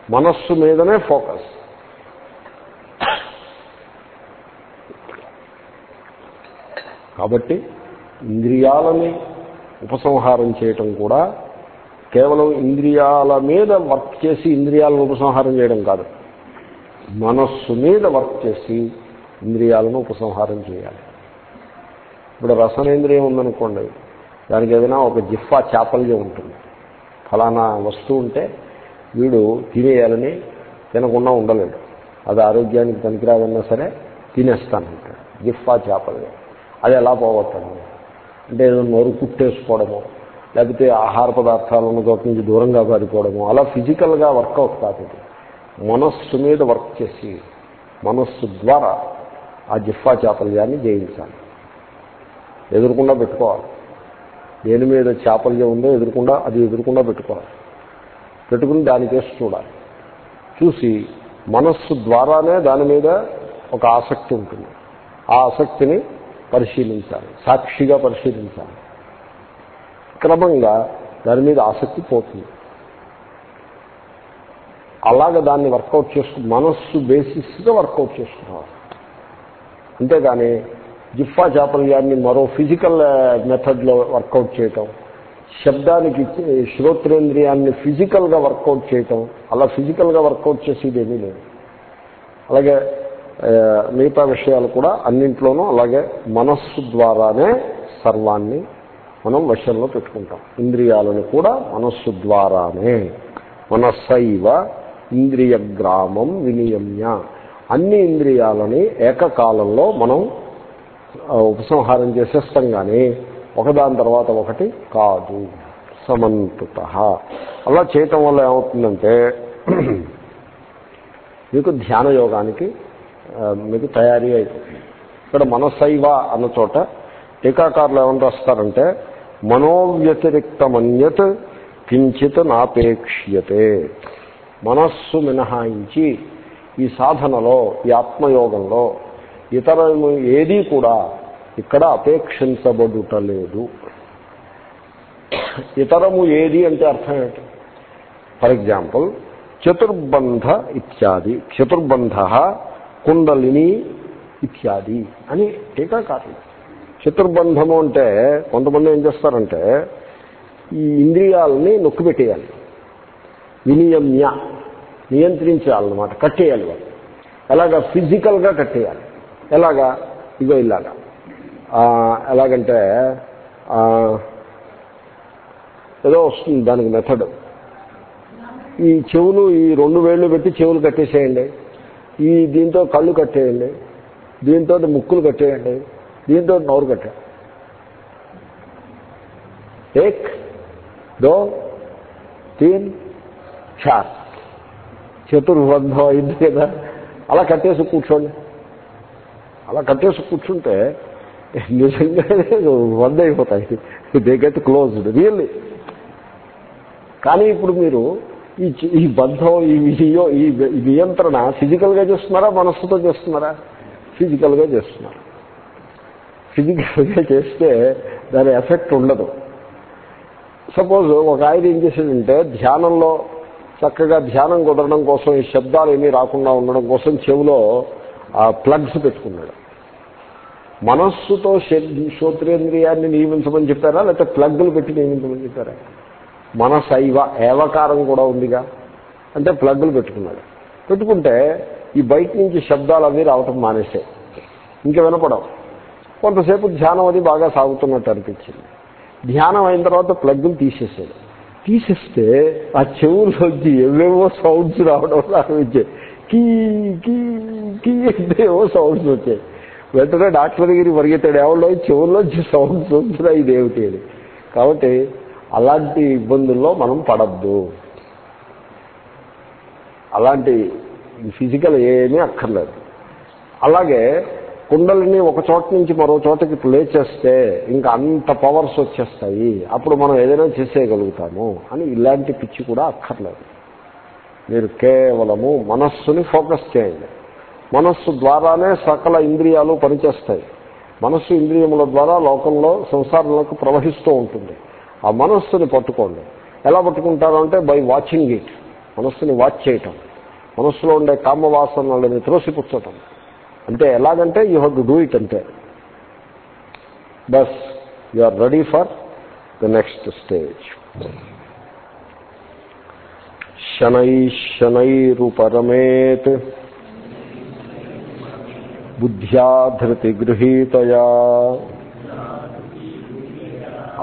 మనస్సు మీదనే ఫోకస్. కాబట్టి ఇంద్రియాలని ఉపసంహారం చేయటం కూడా కేవలం ఇంద్రియాల మీద వర్క్ చేసి ఇంద్రియాలను ఉపసంహారం చేయడం కాదు. మనస్సు మీద వర్క్ చేసి ఇంద్రియాలను ఉపసంహారం చేయాలి. ఇప్పుడు రసనేంద్రియం ఉందనుకోండి దానికి ఏదైనా ఒక జిఫా చాపల్యం ఉంటుంది. ఫలానా వస్తువు ఉంటే వీడు తినేయాలని తినకుండా ఉండలేడు. అది ఆరోగ్యానికి పనికిరాదన్నా సరే తినేస్తానంటాడు. జిఫా చాపల్యం అది ఎలా పోగొట్టడం అంటే ఏదో నోరు కుట్టేసుకోవడము లేకపోతే ఆహార పదార్థాలను చోట నుంచి దూరంగా పారిపోవడము అలా ఫిజికల్గా వర్కౌట్ కాదు ఇది. మనస్సు మీద వర్క్ చేసి మనస్సు ద్వారా ఆ జిఫా చాపల్యాన్ని జయించాలి. ఎదురుకుండా పెట్టుకోవాలి. దేని మీద చాపల్యం ఉందో ఎదురుకుండా అది ఎదురుకుండా పెట్టుకోవాలి. పెట్టుకుని దానికేసి చూడాలి. చూసి మనస్సు ద్వారానే దాని మీద ఒక ఆసక్తి ఉంటుంది. ఆ ఆసక్తిని పరిశీలించాలి. సాక్షిగా పరిశీలించాలి. క్రమంగా దాని మీద ఆసక్తి పోతుంది. అలాగ దాన్ని వర్కౌట్ చేసుకు మనస్సు బేసిస్గా వర్కౌట్ చేసుకున్నాడు అంతేగాని జిఫా చాపల్యాన్ని మరో ఫిజికల్ మెథడ్లో వర్కౌట్ చేయటం. శబ్దానికి శ్రోత్రేంద్రియాన్ని ఫిజికల్గా వర్కౌట్ చేయటం. అలా ఫిజికల్గా వర్కౌట్ చేసేది ఏమీ లేదు. అలాగే మిగతా విషయాలు కూడా అన్నింట్లోనూ అలాగే మనస్సు ద్వారానే సర్వాన్ని మనం వశంలో పెట్టుకుంటాం. ఇంద్రియాలను కూడా మనస్సు ద్వారానే. మనస్సైవ ఇంద్రియ గ్రామం వినియమ్య. అన్ని ఇంద్రియాలని ఏకకాలంలో మనం ఉపసంహారం చేసేస్తాం కానీ ఒకదాని తర్వాత ఒకటి కాదు. సమంతుత. అలా చేయటం వల్ల ఏమవుతుందంటే మీకు ధ్యాన యోగానికి మీకు తయారీ అయిపోతుంది. ఇక్కడ మనసైవ అన్న చోట టీకాకారులు ఏమని రాస్తారంటే మనోవ్యతిరిక్తమన్యత్ కించిత్ నాపేక్ష్యతే. మనస్సు మినహాయించి ఈ సాధనలో ఈ ఆత్మయోగంలో ఇతరము ఏదీ కూడా ఇక్కడ అపేక్షించబడుటలేదు. ఇతరము ఏది అంటే అర్థం ఏంటి? ఫర్ ఎగ్జాంపుల్ చతుర్బంధ ఇత్యాది చతుర్బంధ కుండలిని ఇత్యాది అని టీకాకారులు. చతుర్బంధము అంటే కొంతమంది ఏం చేస్తారంటే ఈ ఇంద్రియాలని నొక్కిపెట్టేయాలి. వినియమ్య నియంత్రించాలన్నమాట కట్టేయాలి వాళ్ళు. ఎలాగ ఫిజికల్గా కట్టేయాలి. ఎలాగా? ఇగో ఇలాగా. ఎలాగంటే ఏదో వస్తుంది దానికి మెథడ్ ఈ చెవులు ఈ రెండు వేళ్ళు పెట్టి చెవులు కట్టేసేయండి. ఈ దీంతో కళ్ళు కట్టేయండి. దీంతో ముక్కులు కట్టేయండి. దీంతో నోరు కట్ట ఏక్ దో తీన్ చార్ చతుర్బంధం అయింది కదా? అలా కట్టేసి కూర్చోండి. అలా కట్టేసి కూర్చుంటే నిజంగా వంద అయిపోతాయి. దే గెట్ క్లోజ్డ్ రియల్లీ కానీ ఇప్పుడు మీరు ఈ ఈ బంధం ఈ విజయో ఈ నియంత్రణ ఫిజికల్గా చేస్తున్నారా మనస్సుతో చేస్తున్నారా? ఫిజికల్గా చేస్తున్నారు. ఫిజికల్గా చేస్తే దాని ఎఫెక్ట్ ఉండదు. సపోజ్ ఒక ఆయన ఏం చేసేదంటే ధ్యానంలో చక్కగా ధ్యానం కుదరడం కోసం ఈ శబ్దాలు ఏమీ రాకుండా ఉండడం కోసం చెవిలో ప్లగ్స్ పెట్టుకున్నాడు. మనస్సుతో శ్రోత్రేంద్రియాన్ని నియమించమని చెప్పారా? లేకపోతే ప్లగ్లు పెట్టి నియమించమని చెప్పారా? మనసైవ ఏవకారం కూడా ఉందిగా. అంటే ప్లగ్లు పెట్టుకున్నాడు. పెట్టుకుంటే ఈ బయట నుంచి శబ్దాలు అవి రావటం మానేసాయి ఇంకా వినపడవు కొంతసేపు ధ్యానం అది బాగా సాగుతున్నట్టు అనిపించింది. ధ్యానం అయిన తర్వాత ప్లగ్గులు తీసేసాడు. తీసేస్తే ఆ చెవులోంచి ఏవేవో సౌండ్స్ రావడం ప్రారంభించాయి. కీ కీ కీ అంటే ఏవో సౌండ్స్ వచ్చాయి వెంటనే డాక్టర్ దగ్గరికి పరిగెత్తాడు ఎవరిలో చివరిలో సౌండ్స్ వస్తున్నాయి ఇదేమిటి అని కాబట్టి అలాంటి ఇబ్బందుల్లో మనం పడద్దు అలాంటి ఫిజికల్ ఏమీ అక్కర్లేదు అలాగే కుండలని ఒక చోట నుంచి మరో చోటకి ప్లే చేస్తే ఇంకా అంత పవర్స్ వచ్చేస్తాయి అప్పుడు మనం ఏదైనా చేసేయగలుగుతాము అని ఇలాంటి పిచ్చి కూడా అక్కర్లేదు మీరు కేవలము మనస్సుని ఫోకస్ చేయండి. మనస్సు ద్వారానే సకల ఇంద్రియాలు పనిచేస్తాయి. మనస్సు ఇంద్రియముల ద్వారా లోకంలో సంసారంలోకి ప్రవహిస్తూ ఉంటుంది. ఆ మనస్సుని పట్టుకోండి. ఎలా పట్టుకుంటారు అంటే బై వాచింగ్ ఇట్. మనస్సుని వాచ్ చేయటం. మనస్సులో ఉండే కామవాసనలని త్రోసిపుచ్చటం. అంటే ఎలాగంటే you have to do it అంతే. Bus you are ready for the next stage. శనై శనైరుపరమేత్ బుద్ధ్యాధృతి గృహీతయా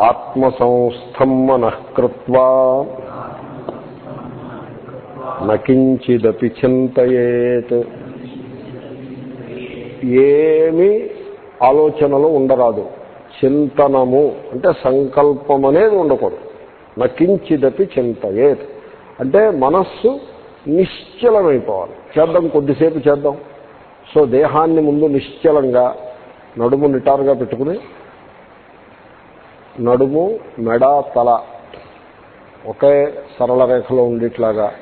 ఆత్మసంస్థం మనఃకృత్వా నకించిదపి చింతయేత్ ఏమి ఆలోచనలు ఉండరాదు. చింతనము అంటే సంకల్పం అనేది ఉండకూడదు నకించిదపి చింతయేత్. అంటే మనస్సు నిశ్చలమైపోవాలి. చేద్దాం కొద్దిసేపు చేద్దాం. సో దేహాన్ని ముందు నిశ్చలంగా నడుము నిటారుగా పెట్టుకుని నడుము మెడ తల ఒకే సరళ రేఖలో ఉండేట్లాగా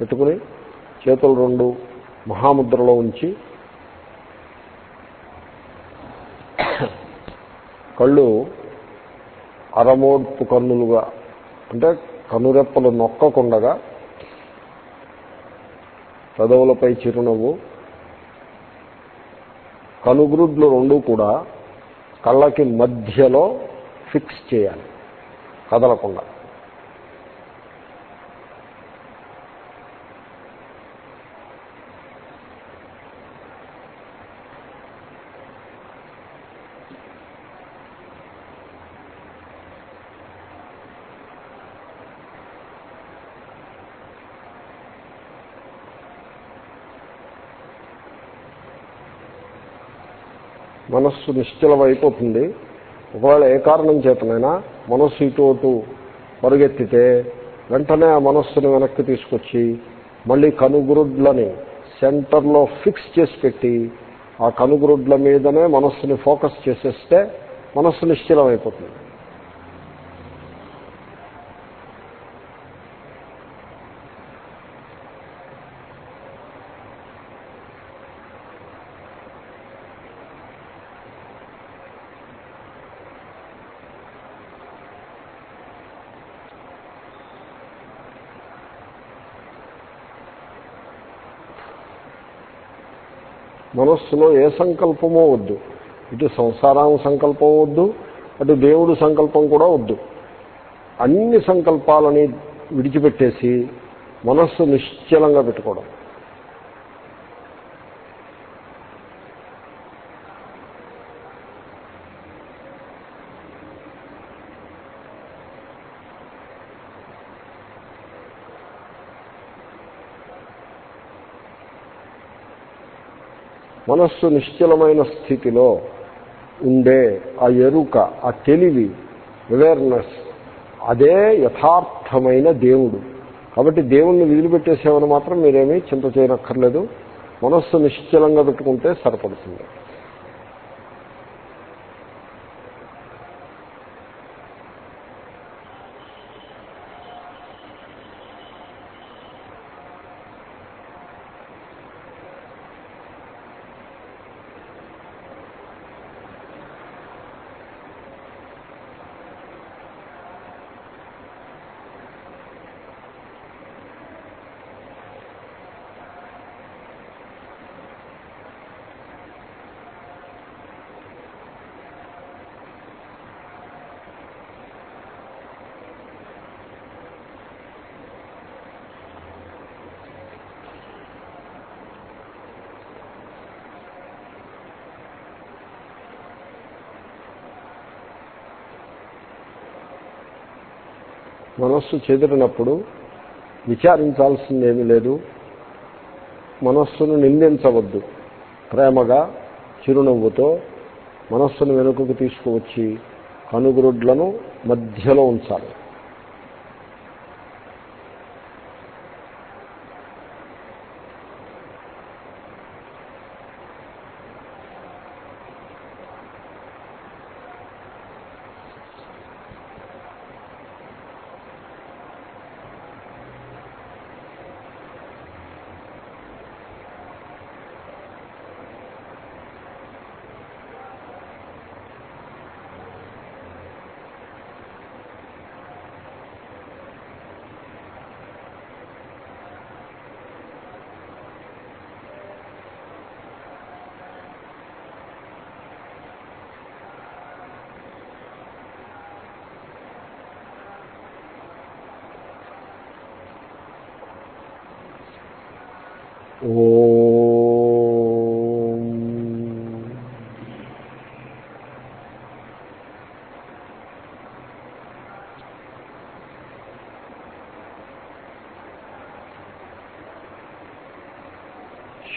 పెట్టుకుని చేతులు రెండు మహాముద్రలో ఉంచి కళ్ళు అరమోడ్పు కన్నులుగా అంటే కనురెప్పలు నొక్కకుండగా పెదవులపై చిరునవ్వు కనుగ్రుడ్లు రెండు కూడా కళ్ళకి మధ్యలో ఫిక్స్ చేయాలి కదలకుండా. మనస్సు నిశ్చలమైపోతుంది ఒకవేళ ఏ కారణం చేతనైనా మనస్సు ఇటు అటు పరుగెత్తితే వెంటనే ఆ మనస్సును వెనక్కి తీసుకొచ్చి మళ్ళీ కనుగురుడ్లని సెంటర్లో ఫిక్స్ చేసి పెట్టి ఆ కనుగురుడ్ల మీదనే మనస్సుని ఫోకస్ చేసేస్తే మనస్సు నిశ్చలమైపోతుంది. మనస్సులో ఏ సంకల్పమో వద్దు. ఇటు సంసారం సంకల్పం వద్దు అటు దేవుడు సంకల్పం కూడా వద్దు. అన్ని సంకల్పాలని విడిచిపెట్టేసి మనస్సు నిశ్చలంగా పెట్టుకోవడం. మనస్సు నిశ్చలమైన స్థితిలో ఉండే ఆ ఎరుక ఆ తెలివి అవేర్నెస్ అదే యథార్థమైన దేవుడు. కాబట్టి దేవుణ్ణి వదిలిపెట్టేసేవని మాత్రం మీరేమీ చింత చేయనక్కర్లేదు. మనస్సు నిశ్చలంగా పెట్టుకుంటే సరిపడుతుంది. మనస్సు చెదిరినప్పుడు విచారించాల్సిందేమీ లేదు. మనస్సును నిందించవద్దు. ప్రేమగా చిరునవ్వుతో మనస్సును వెనుకకు తీసుకువచ్చి కనుగురుడ్లను మధ్యలో ఉంచాలి. ఓ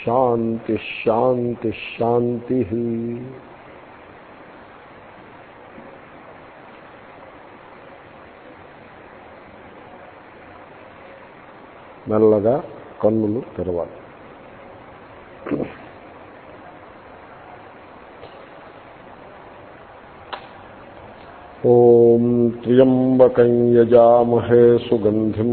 శాంతి శాంతి శాంతి మెల్లగా కన్నులు తెరవాలి. ఓం త్ర్యంబకం యజామహే సుగంధిం